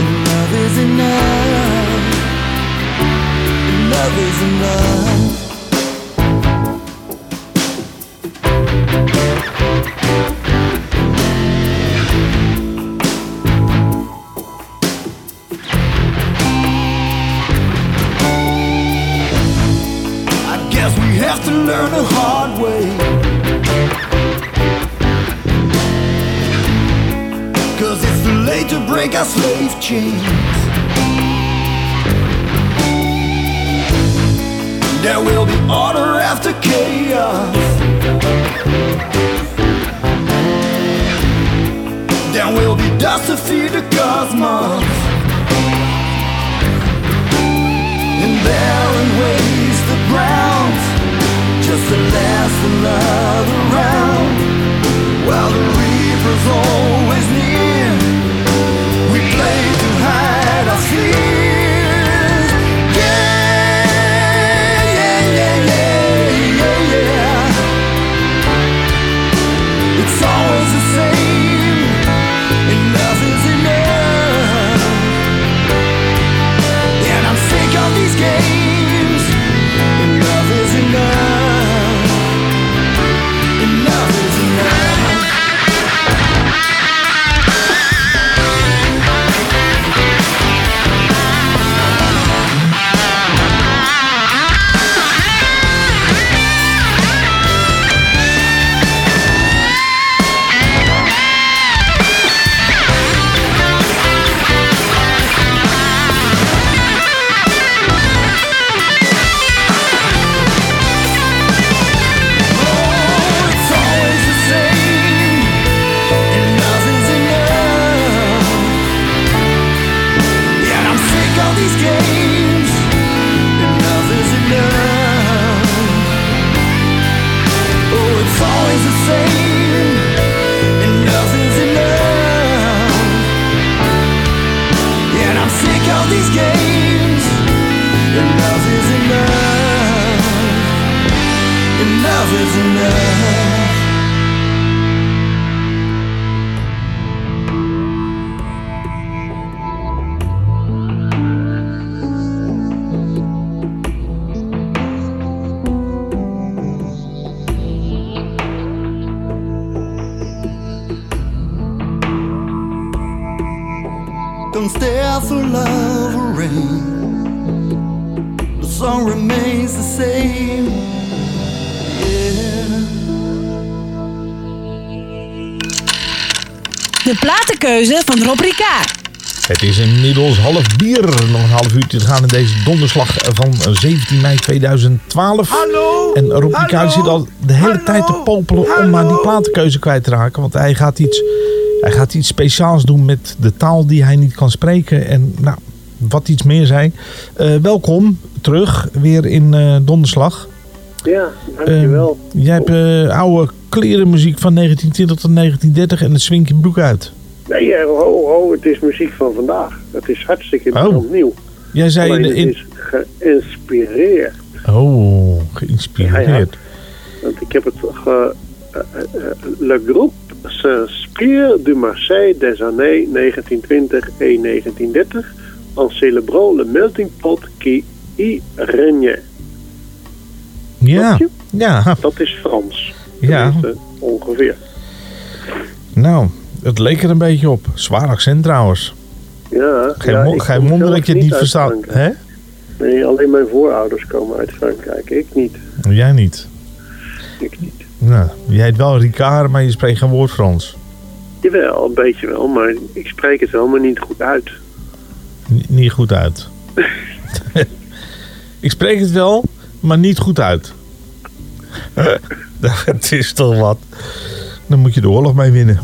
Enough is enough. Cause it's too late to break our slave chains. Cosmos. Inmiddels half bier. Nog een half uurtje te gaan in deze donderslag van 17 mei 2012. Hallo? En Rob Ricard zit al de hele tijd te popelen om maar die platenkeuze kwijt te raken. Want hij gaat iets, hij gaat iets speciaals doen met de taal die hij niet kan spreken. En nou, wat iets meer zei. Eh, welkom terug weer in eh, donderslag. Ja, dankjewel. Eh, jij hebt eh, oude klerenmuziek van 1920 tot 1930 en het swingt je broek uit. Nee, ho, ho, het is muziek van vandaag. Het is hartstikke Oh. opnieuw. Jij zei Alleen In... is geïnspireerd. Oh, geïnspireerd. Want ik heb het ge... eh, eh, eh, Le groupe s'inspire du Marseille des années 1920 et 1930 en célébrant le melting pot qui y régnait. Ja, ja. Dat is Frans. Ja. Ongeveer. Nou, het leek er een beetje op. Zwaar accent trouwens. Ja, Geen, ja, mo- ik geen kom wonder zelf dat je het niet verstaat. Hè? Nee, alleen mijn voorouders komen uit Frankrijk. Ik niet. Jij niet. Ik niet. Nou, jij heet wel Ricard, maar je spreekt geen woord Frans. Jawel, een beetje wel, maar ik spreek het wel, maar niet goed uit. N- niet goed uit. ik spreek het wel, maar niet goed uit. Het is toch wat. Dan moet je de oorlog mee winnen.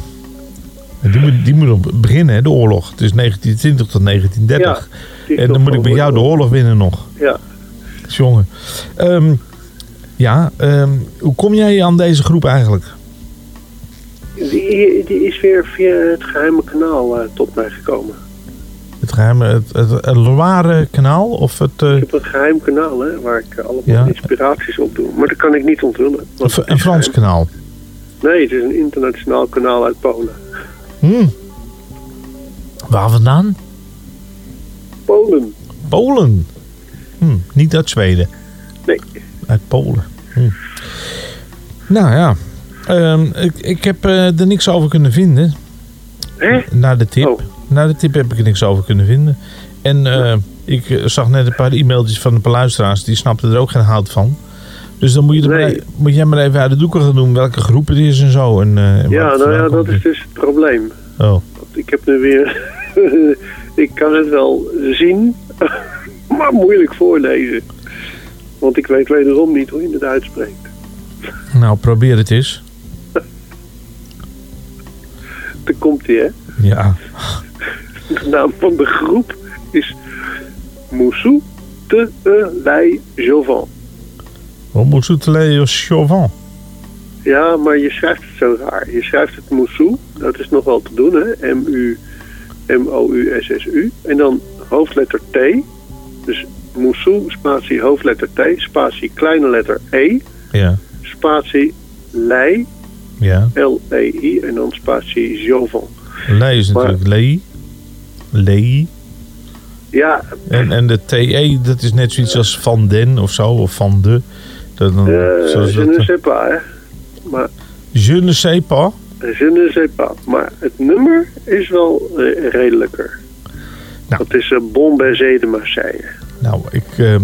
Die moet, die moet nog beginnen, hè, de oorlog. Het is 1920 tot 1930. die is en dan moet ik bij jou de oorlog winnen nog. Ja. Jongen. Ehm, ja, ehm, hoe kom jij aan deze groep eigenlijk? Die, die is weer via het geheime kanaal eh, tot mij gekomen. Het geheime, het, het, het Loire kanaal? Of het, eh, Ik heb een geheim kanaal hè, waar ik eh, allemaal Ja. inspiraties op doe. Maar dat kan ik niet onthullen. een Frans geheim. kanaal? Nee, het is een internationaal kanaal uit Polen. Hm. Waar vandaan? Polen. Polen. Hm, niet uit Zweden. Nee. Uit Polen. Hm. Nou ja, Ehm, ik, ik heb eh, er niks over kunnen vinden. Hè? Na de tip. Na de tip heb ik er niks over kunnen vinden. En eh, ik eh, zag net een paar e-mailtjes van een paar luisteraars. Die snapten er ook geen hout van. Dus dan moet, je er maar, moet jij maar even uit de doeken gaan doen welke groep het is en zo. En, eh, en Ja, nou ja, dat is dus het probleem. Oh. Want ik heb nu weer... ik kan het wel zien, maar moeilijk voorlezen. Want ik weet wederom niet hoe je het uitspreekt. Nou, probeer het eens. Daar komt hij, hè? Ja. De naam van de groep is Moussou de Lei Jovan. Homo Soutele Chauvin. Ja, maar je schrijft het zo raar. Je schrijft het Moussou, dat is nog wel te doen, hè? M-U, M-O-U-S-S-U. En dan hoofdletter T. Dus Moussou, spatie hoofdletter T, spatie kleine letter E, Ja. spatie Lei, Ja. L-E-I, en dan spatie Jovan. Lei is natuurlijk Lei. Lei. Ja, En, en de TE, dat is net zoiets als Van Den of zo, of Van de. Dat, dan, eh je ne sais pas, hè. Maar je ne sais pas. Je ne sais pas. Maar het nummer is wel eh, redelijker. Dat is uh, Bon Baiser de Marseille. Nou, ik, ehm,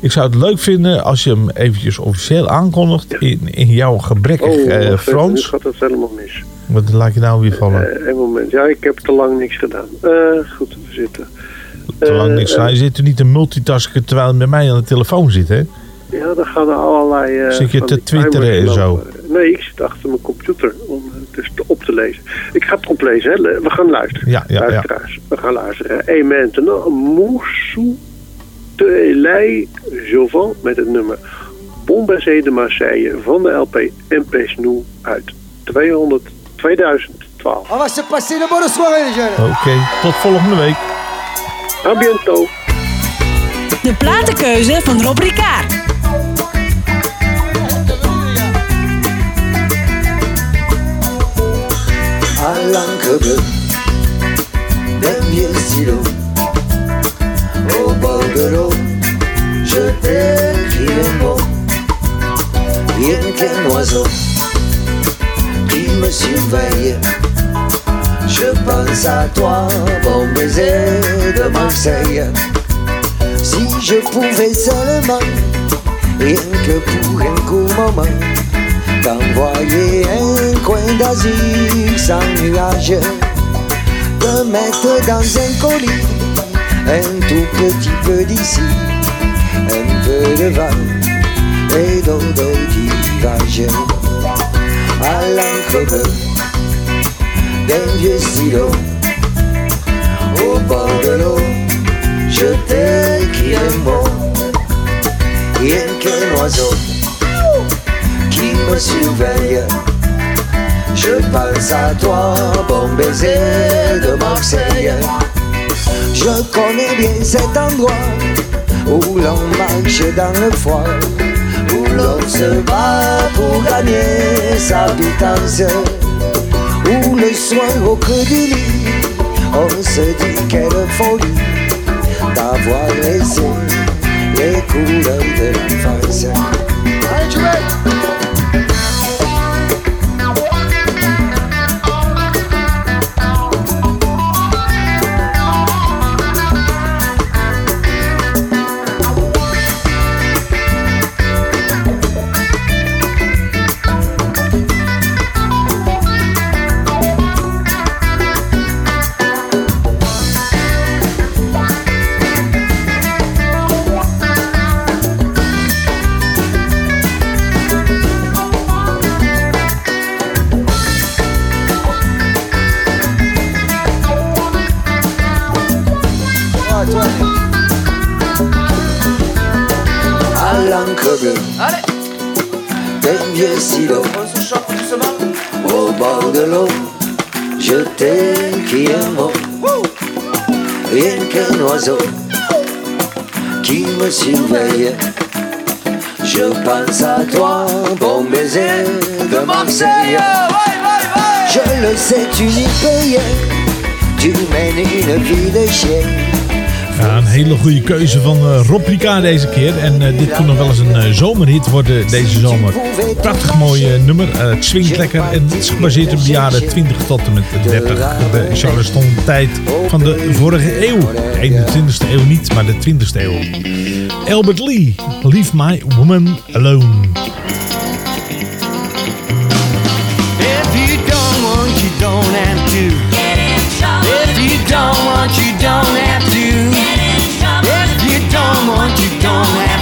ik zou het leuk vinden als je hem eventjes officieel aankondigt in, in jouw gebrekkig Oh, eh, even, nu Frans. gaat het helemaal mis. Wat laat je nou weer vallen? Eh, een moment. Ja, ik heb te lang niks gedaan. Eh, goed, we zitten. Te lang eh, niks. eh, Hij zit er niet te multitasken terwijl hij bij mij aan de telefoon zit, hè? Ja, dan gaan er allerlei... eh, Zit je te twitteren en zo? Nee, ik zit achter mijn computer om het dus te- op te lezen. Ik ga het oplezen, hè. We gaan luisteren. Ja, ja, ja. We gaan luisteren. Et maintenant, Moussou de Lei Jovan met het nummer Bon Baiser de Marseille van de LP MP Snoe uit 200, 2012. On va se passer une bonne soirée, les jeunes. Oké, tot volgende week. A bientôt. De platenkeuze van Rob Ricard. À l'encre bleue d'un vieux stylo au bord de l'eau je t'écris un mot rien qu'un oiseau qui me surveille je pense à toi bon baiser de Marseille. Si je pouvais seulement rien que pour un court moment d'envoyer un coin d'Asie sans nuage, de mettre dans un colis un tout petit peu d'ici, un peu de vin et d'eau de rivage. À l'encre d'un vieux stylo, au bord de l'eau, je t'écris un mot, rien qu'un oiseau me surveille. Je pense à toi, bon baiser de Marseille. Je connais bien cet endroit où l'on marche dans le froid, où l'on se bat pour gagner sa pitance, où le soir au creux du on se dit quelle folie d'avoir laissé les couleurs de l'enfance. L'eau je t'écris un mot rien qu'un oiseau qui me surveille. Je pense à toi bon baiser de Marseille. Je le sais tu n'y rien tu mènes une vie de chien Ja, een hele goede keuze van eh, Rob Ricard deze keer. En eh, dit kon nog wel eens een eh, zomerhit worden deze zomer. Prachtig mooi eh, nummer. Eh, het swingt lekker. En het is gebaseerd op de jaren 20 tot en met de 30. De Charleston tijd van de vorige eeuw. De 21ste eeuw niet, maar de 20ste eeuw. Albert Lee, Leave My Woman Alone. If you don't want, you don't have to. If you don't want, you don't have to. If you don't want, you don't have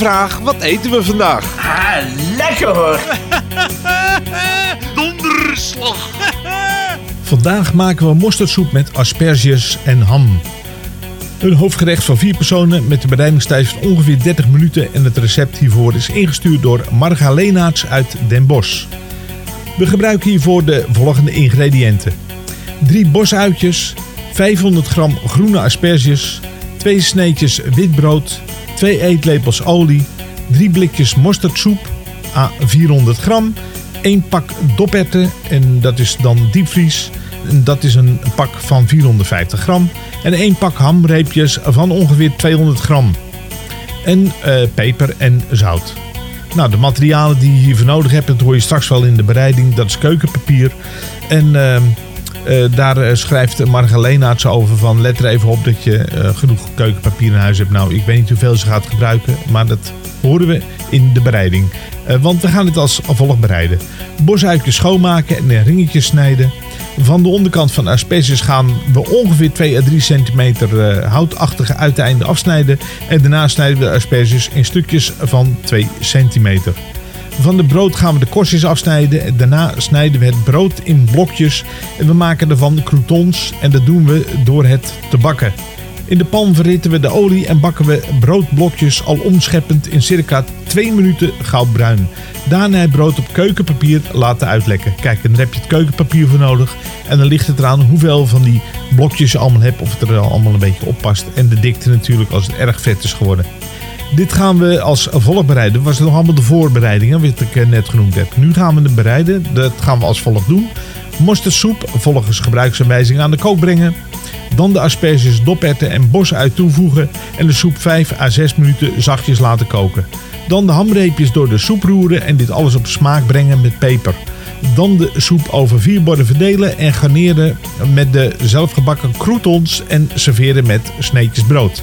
vraag: wat eten we vandaag? Ah, lekker hoor. Donderslag. Vandaag maken we mosterdsoep met asperges en ham. Een hoofdgerecht van vier personen met een bereidingstijd van ongeveer 30 minuten en het recept hiervoor is ingestuurd door Marga Leenaerts uit Den Bosch. We gebruiken hiervoor de volgende ingrediënten. 3 bosuitjes, 500 gram groene asperges, 2 sneetjes witbrood, 2 eetlepels olie, 3 blikjes mosterdsoep à 400 gram, 1 pak doperten en dat is dan diepvries. En dat is een pak van 450 gram. En 1 pak hamreepjes van ongeveer 200 gram. En eh, peper en zout. Nou, de materialen die je hiervoor nodig hebt, dat hoor je straks wel in de bereiding. Dat is keukenpapier. En ehm, eh, daar eh, schrijft Margalena over van let er even op dat je eh, genoeg keukenpapier in huis hebt. Nou, ik weet niet hoeveel ze gaat gebruiken, maar dat horen we in de bereiding. Want we gaan het als volgt bereiden. Bosuitjes schoonmaken en in ringetjes snijden. Van de onderkant van asperges gaan we ongeveer 2 à 3 centimeter houtachtige uiteinden afsnijden. En daarna snijden we de asperges in stukjes van 2 centimeter. Van de brood gaan we de korstjes afsnijden. En Daarna snijden we het brood in blokjes. En we maken ervan croutons. En dat doen we door het te bakken. In de pan verhitten we de olie en bakken we broodblokjes al omscheppend in circa 2 minuten goudbruin. Daarna het brood op keukenpapier laten uitlekken. Kijk, daar heb je het keukenpapier voor nodig. En dan ligt het eraan hoeveel van die blokjes je allemaal hebt. Of het er allemaal een beetje op past. En de dikte natuurlijk als het erg vet is geworden. Dit gaan we als volgt bereiden. Was nog allemaal de voorbereidingen, wat ik eh, net genoemd heb. Nu gaan we het bereiden. Dat gaan we als volgt doen. Mosterdsoep volgens gebruiksaanwijzing aan de kook brengen. Dan de asperges, doperwten en bos uit toevoegen. En de soep 5 à 6 minuten zachtjes laten koken. Dan de hamreepjes door de soep roeren en dit alles op smaak brengen met peper. Dan de soep over vier borden verdelen en garneren met de zelfgebakken croutons en serveren met sneetjes brood.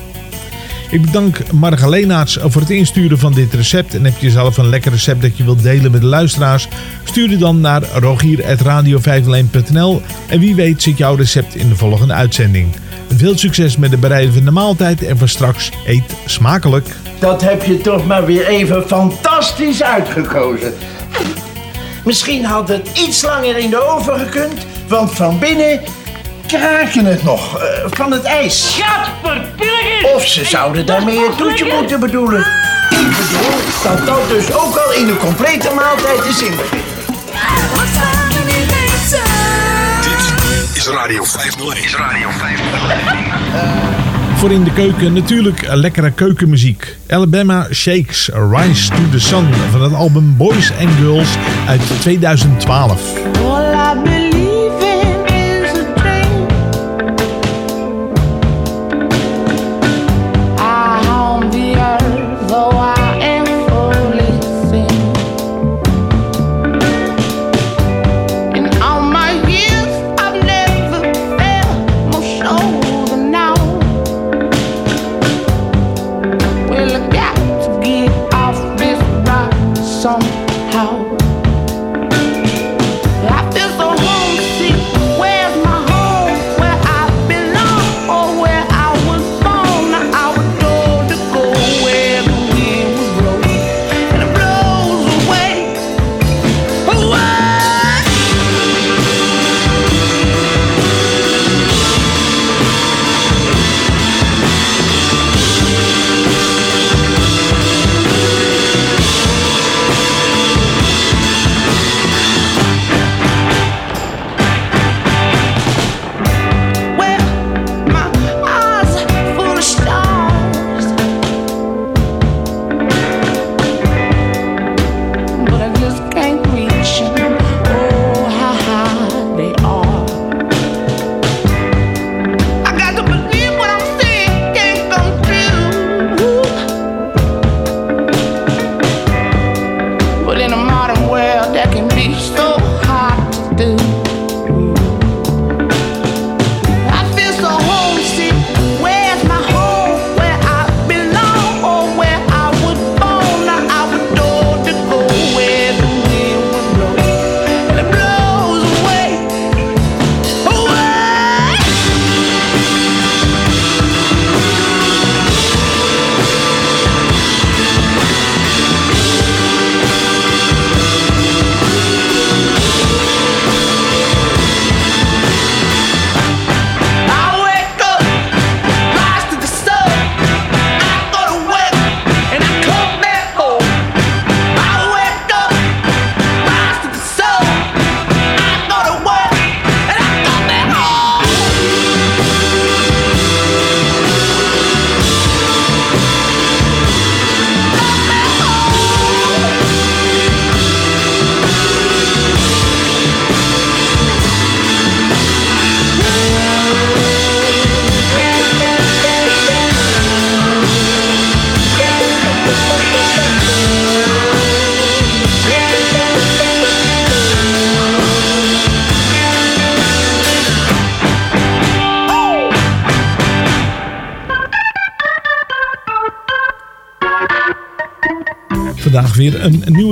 Ik bedank Margalenaerts voor het insturen van dit recept. En heb je zelf een lekker recept dat je wilt delen met de luisteraars? Stuur het dan naar rogier.radio En wie weet zit jouw recept in de volgende uitzending. Veel succes met het bereiden van de maaltijd en voor straks eet smakelijk. Dat heb je toch maar weer even fantastisch uitgekozen. Misschien had het iets langer in de oven gekund, want van binnen kraken het nog eh, van het ijs. Gadverpilligers! Of ze zouden daarmee het toetje moeten bedoelen. Ik bedoel dat dat dus ook al in de complete maaltijd is inbegrepen. Dit is Radio 501. Is Radio 501. Voor in de keuken natuurlijk lekkere keukenmuziek. Alabama Shakes Rise to the Sun van het album Boys and Girls uit 2012.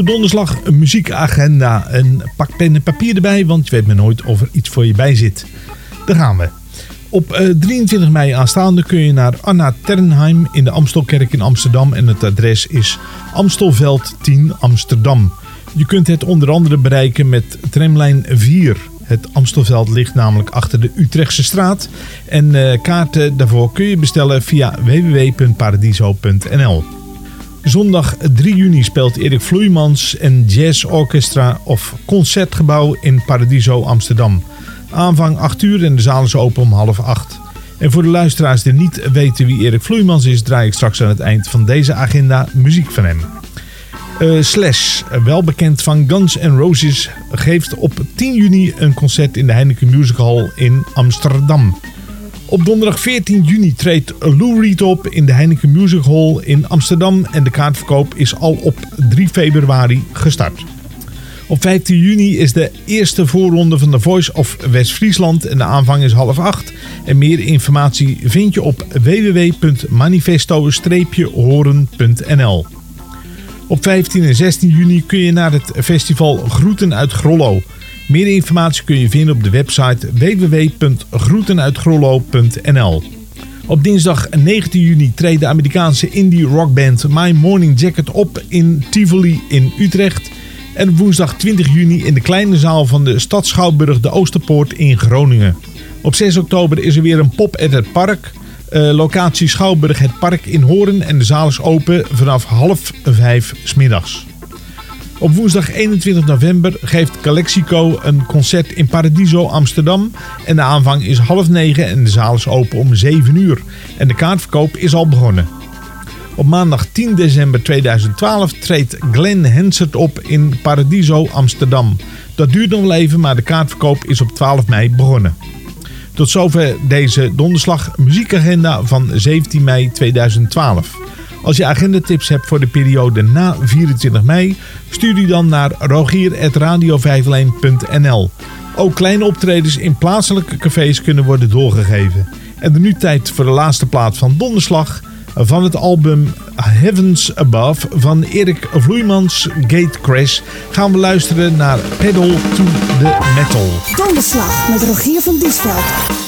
Donderslag, een muziekagenda. Een pak pen en papier erbij, want je weet maar nooit of er iets voor je bij zit. Daar gaan we. Op eh, 23 mei aanstaande kun je naar Anna Ternheim in de Amstelkerk in Amsterdam. En het adres is Amstelveld 10 Amsterdam. Je kunt het onder andere bereiken met tramlijn 4. Het Amstelveld ligt namelijk achter de Utrechtse straat. En eh, kaarten daarvoor kun je bestellen via www.paradiso.nl. Zondag 3 juni speelt Erik Vloeimans en Jazz Orchestra of Concertgebouw in Paradiso Amsterdam. Aanvang 8 uur en de zaal is open om half 8. En voor de luisteraars die niet weten wie Erik Vloeimans is, draai ik straks aan het eind van deze agenda muziek van hem. Uh, Slash, wel bekend van Guns N' Roses, geeft op 10 juni een concert in de Heineken Music Hall in Amsterdam. Op donderdag 14 juni treedt Lou Reed op in de Heineken Music Hall in Amsterdam en de kaartverkoop is al op 3 februari gestart. Op 15 juni is de eerste voorronde van de Voice of West-Friesland en de aanvang is half acht. En meer informatie vind je op www.manifesto-horen.nl. Op 15 en 16 juni kun je naar het festival Groeten uit Grollo. Meer informatie kun je vinden op de website www.groetenuitgrollo.nl. Op dinsdag 19 juni treedt de Amerikaanse indie rockband My Morning Jacket op in Tivoli in Utrecht. En woensdag 20 juni in de kleine zaal van de Stad Schouwburg de Oosterpoort in Groningen. Op 6 oktober is er weer een pop at het park. Uh, locatie Schouwburg het Park in Hoorn en de zaal is open vanaf half vijf smiddags. Op woensdag 21 november geeft Calexico een concert in Paradiso Amsterdam. En de aanvang is half negen en de zaal is open om 7 uur. En de kaartverkoop is al begonnen. Op maandag 10 december 2012 treedt Glenn Hensert op in Paradiso Amsterdam. Dat duurt nog wel even, maar de kaartverkoop is op 12 mei begonnen. Tot zover deze donderslag muziekagenda van 17 mei 2012. Als je agendatips hebt voor de periode na 24 mei, stuur die dan naar rogierradio Ook kleine optredens in plaatselijke cafés kunnen worden doorgegeven. En nu tijd voor de laatste plaat van Donderslag van het album Heavens Above van Erik Vloeimans Gate Crash gaan we luisteren naar Pedal to the Metal. Donderslag met Rogier van Diesveld.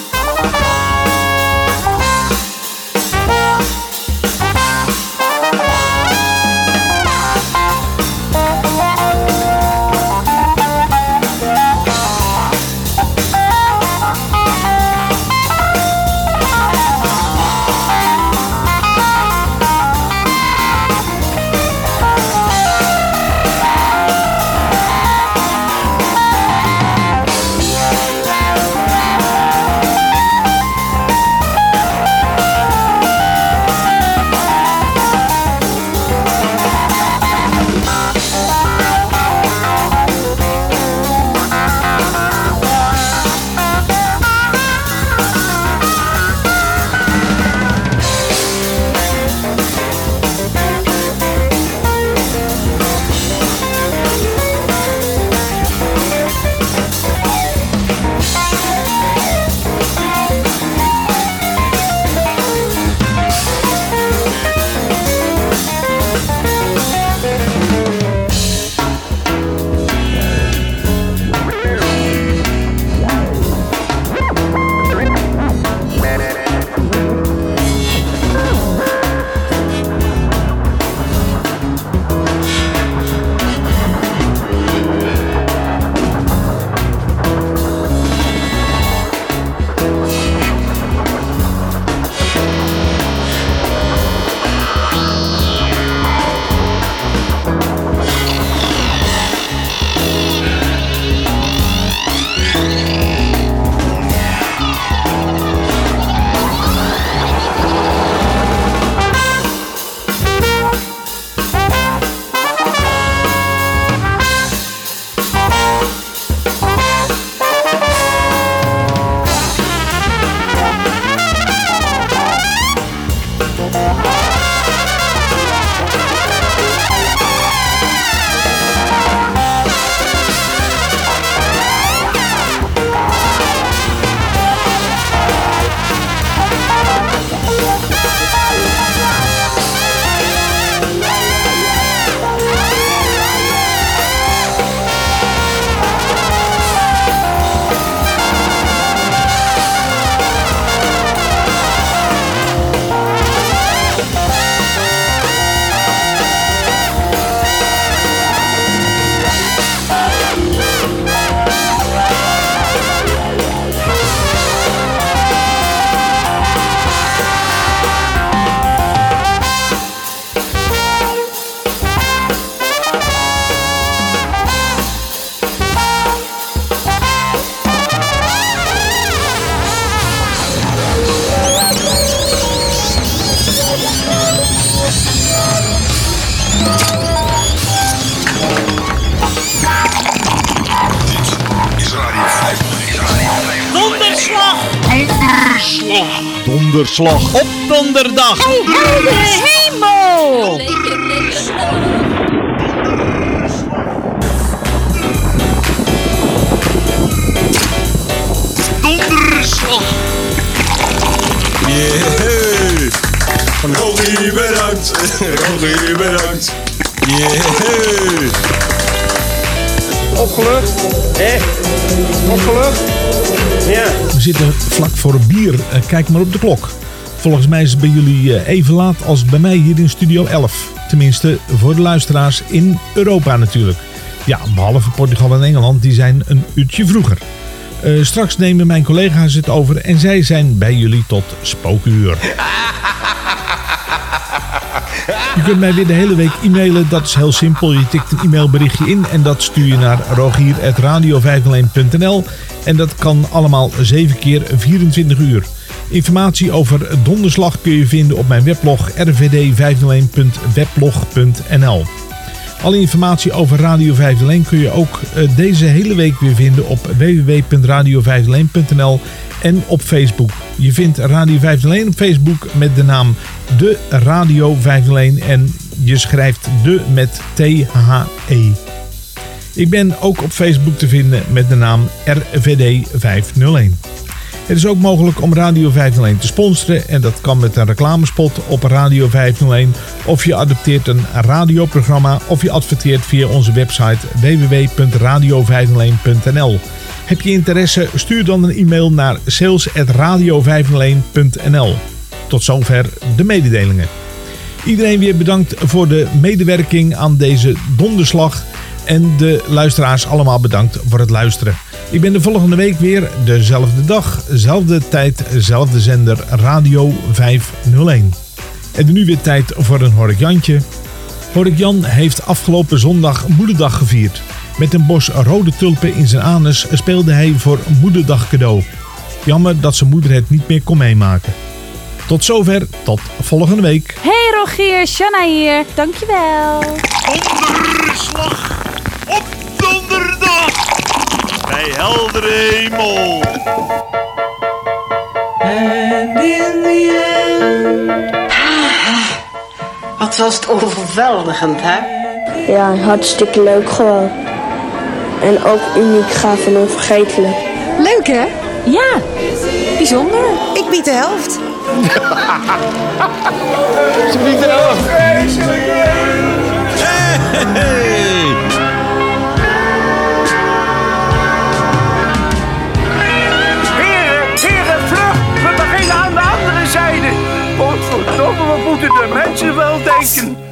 Donderslag op donderdag. hemel! Donderslag. Yeah. Rogie bedankt. Rogie bedankt. Yeah. Opgelucht? Hé? Opgelucht? Ja. We zitten vlak voor een bier. Eh, Kijk maar op de klok. Volgens mij is het bij jullie eh, even laat als bij mij hier in Studio 11. Tenminste, voor de luisteraars in Europa natuurlijk. Ja, behalve Portugal en Engeland, die zijn een uurtje vroeger. Eh, straks nemen mijn collega's het over en zij zijn bij jullie tot spookuur. Je kunt mij weer de hele week e-mailen. Dat is heel simpel. Je tikt een e-mailberichtje in en dat stuur je naar rogier.radio501.nl. En dat kan allemaal 7 keer 24 uur. Informatie over donderslag kun je vinden op mijn weblog rvd501.weblog.nl. Alle informatie over Radio 501 kun je ook eh, deze hele week weer vinden op www.radio501.nl en op Facebook. Je vindt Radio 501 op Facebook met de naam De Radio 501 en je schrijft de met T-H-E. Ik ben ook op Facebook te vinden met de naam RVD 501. Het is ook mogelijk om Radio 501 te sponsoren en dat kan met een reclamespot op Radio 501 of je adopteert een radioprogramma of je adverteert via onze website www.radio501.nl. Heb je interesse? Stuur dan een e-mail naar sales.radio501.nl. Tot zover de mededelingen. Iedereen weer bedankt voor de medewerking aan deze donderslag. En de luisteraars allemaal bedankt voor het luisteren. Ik ben de volgende week weer, dezelfde dag, dezelfde tijd, dezelfde zender, Radio 501. En nu weer tijd voor een Horik Jantje. Horik Jan heeft afgelopen zondag Moederdag gevierd. Met een bos rode tulpen in zijn anus speelde hij voor Moederdag cadeau. Jammer dat zijn moeder het niet meer kon meemaken. Tot zover, tot volgende week. Hey Rogier, Shanna hier. Dankjewel. Donderslag op donderdag. Bij heldere hemel. And in the end. Wat was het overweldigend, hè? Ja, hartstikke leuk gewoon. En ook uniek, gaaf en onvergetelijk. Leuk hè? Ja, bijzonder. Ik bied de helft. Ze biedt de helft. Hey. Verdomme, wat moeten de mensen wel denken?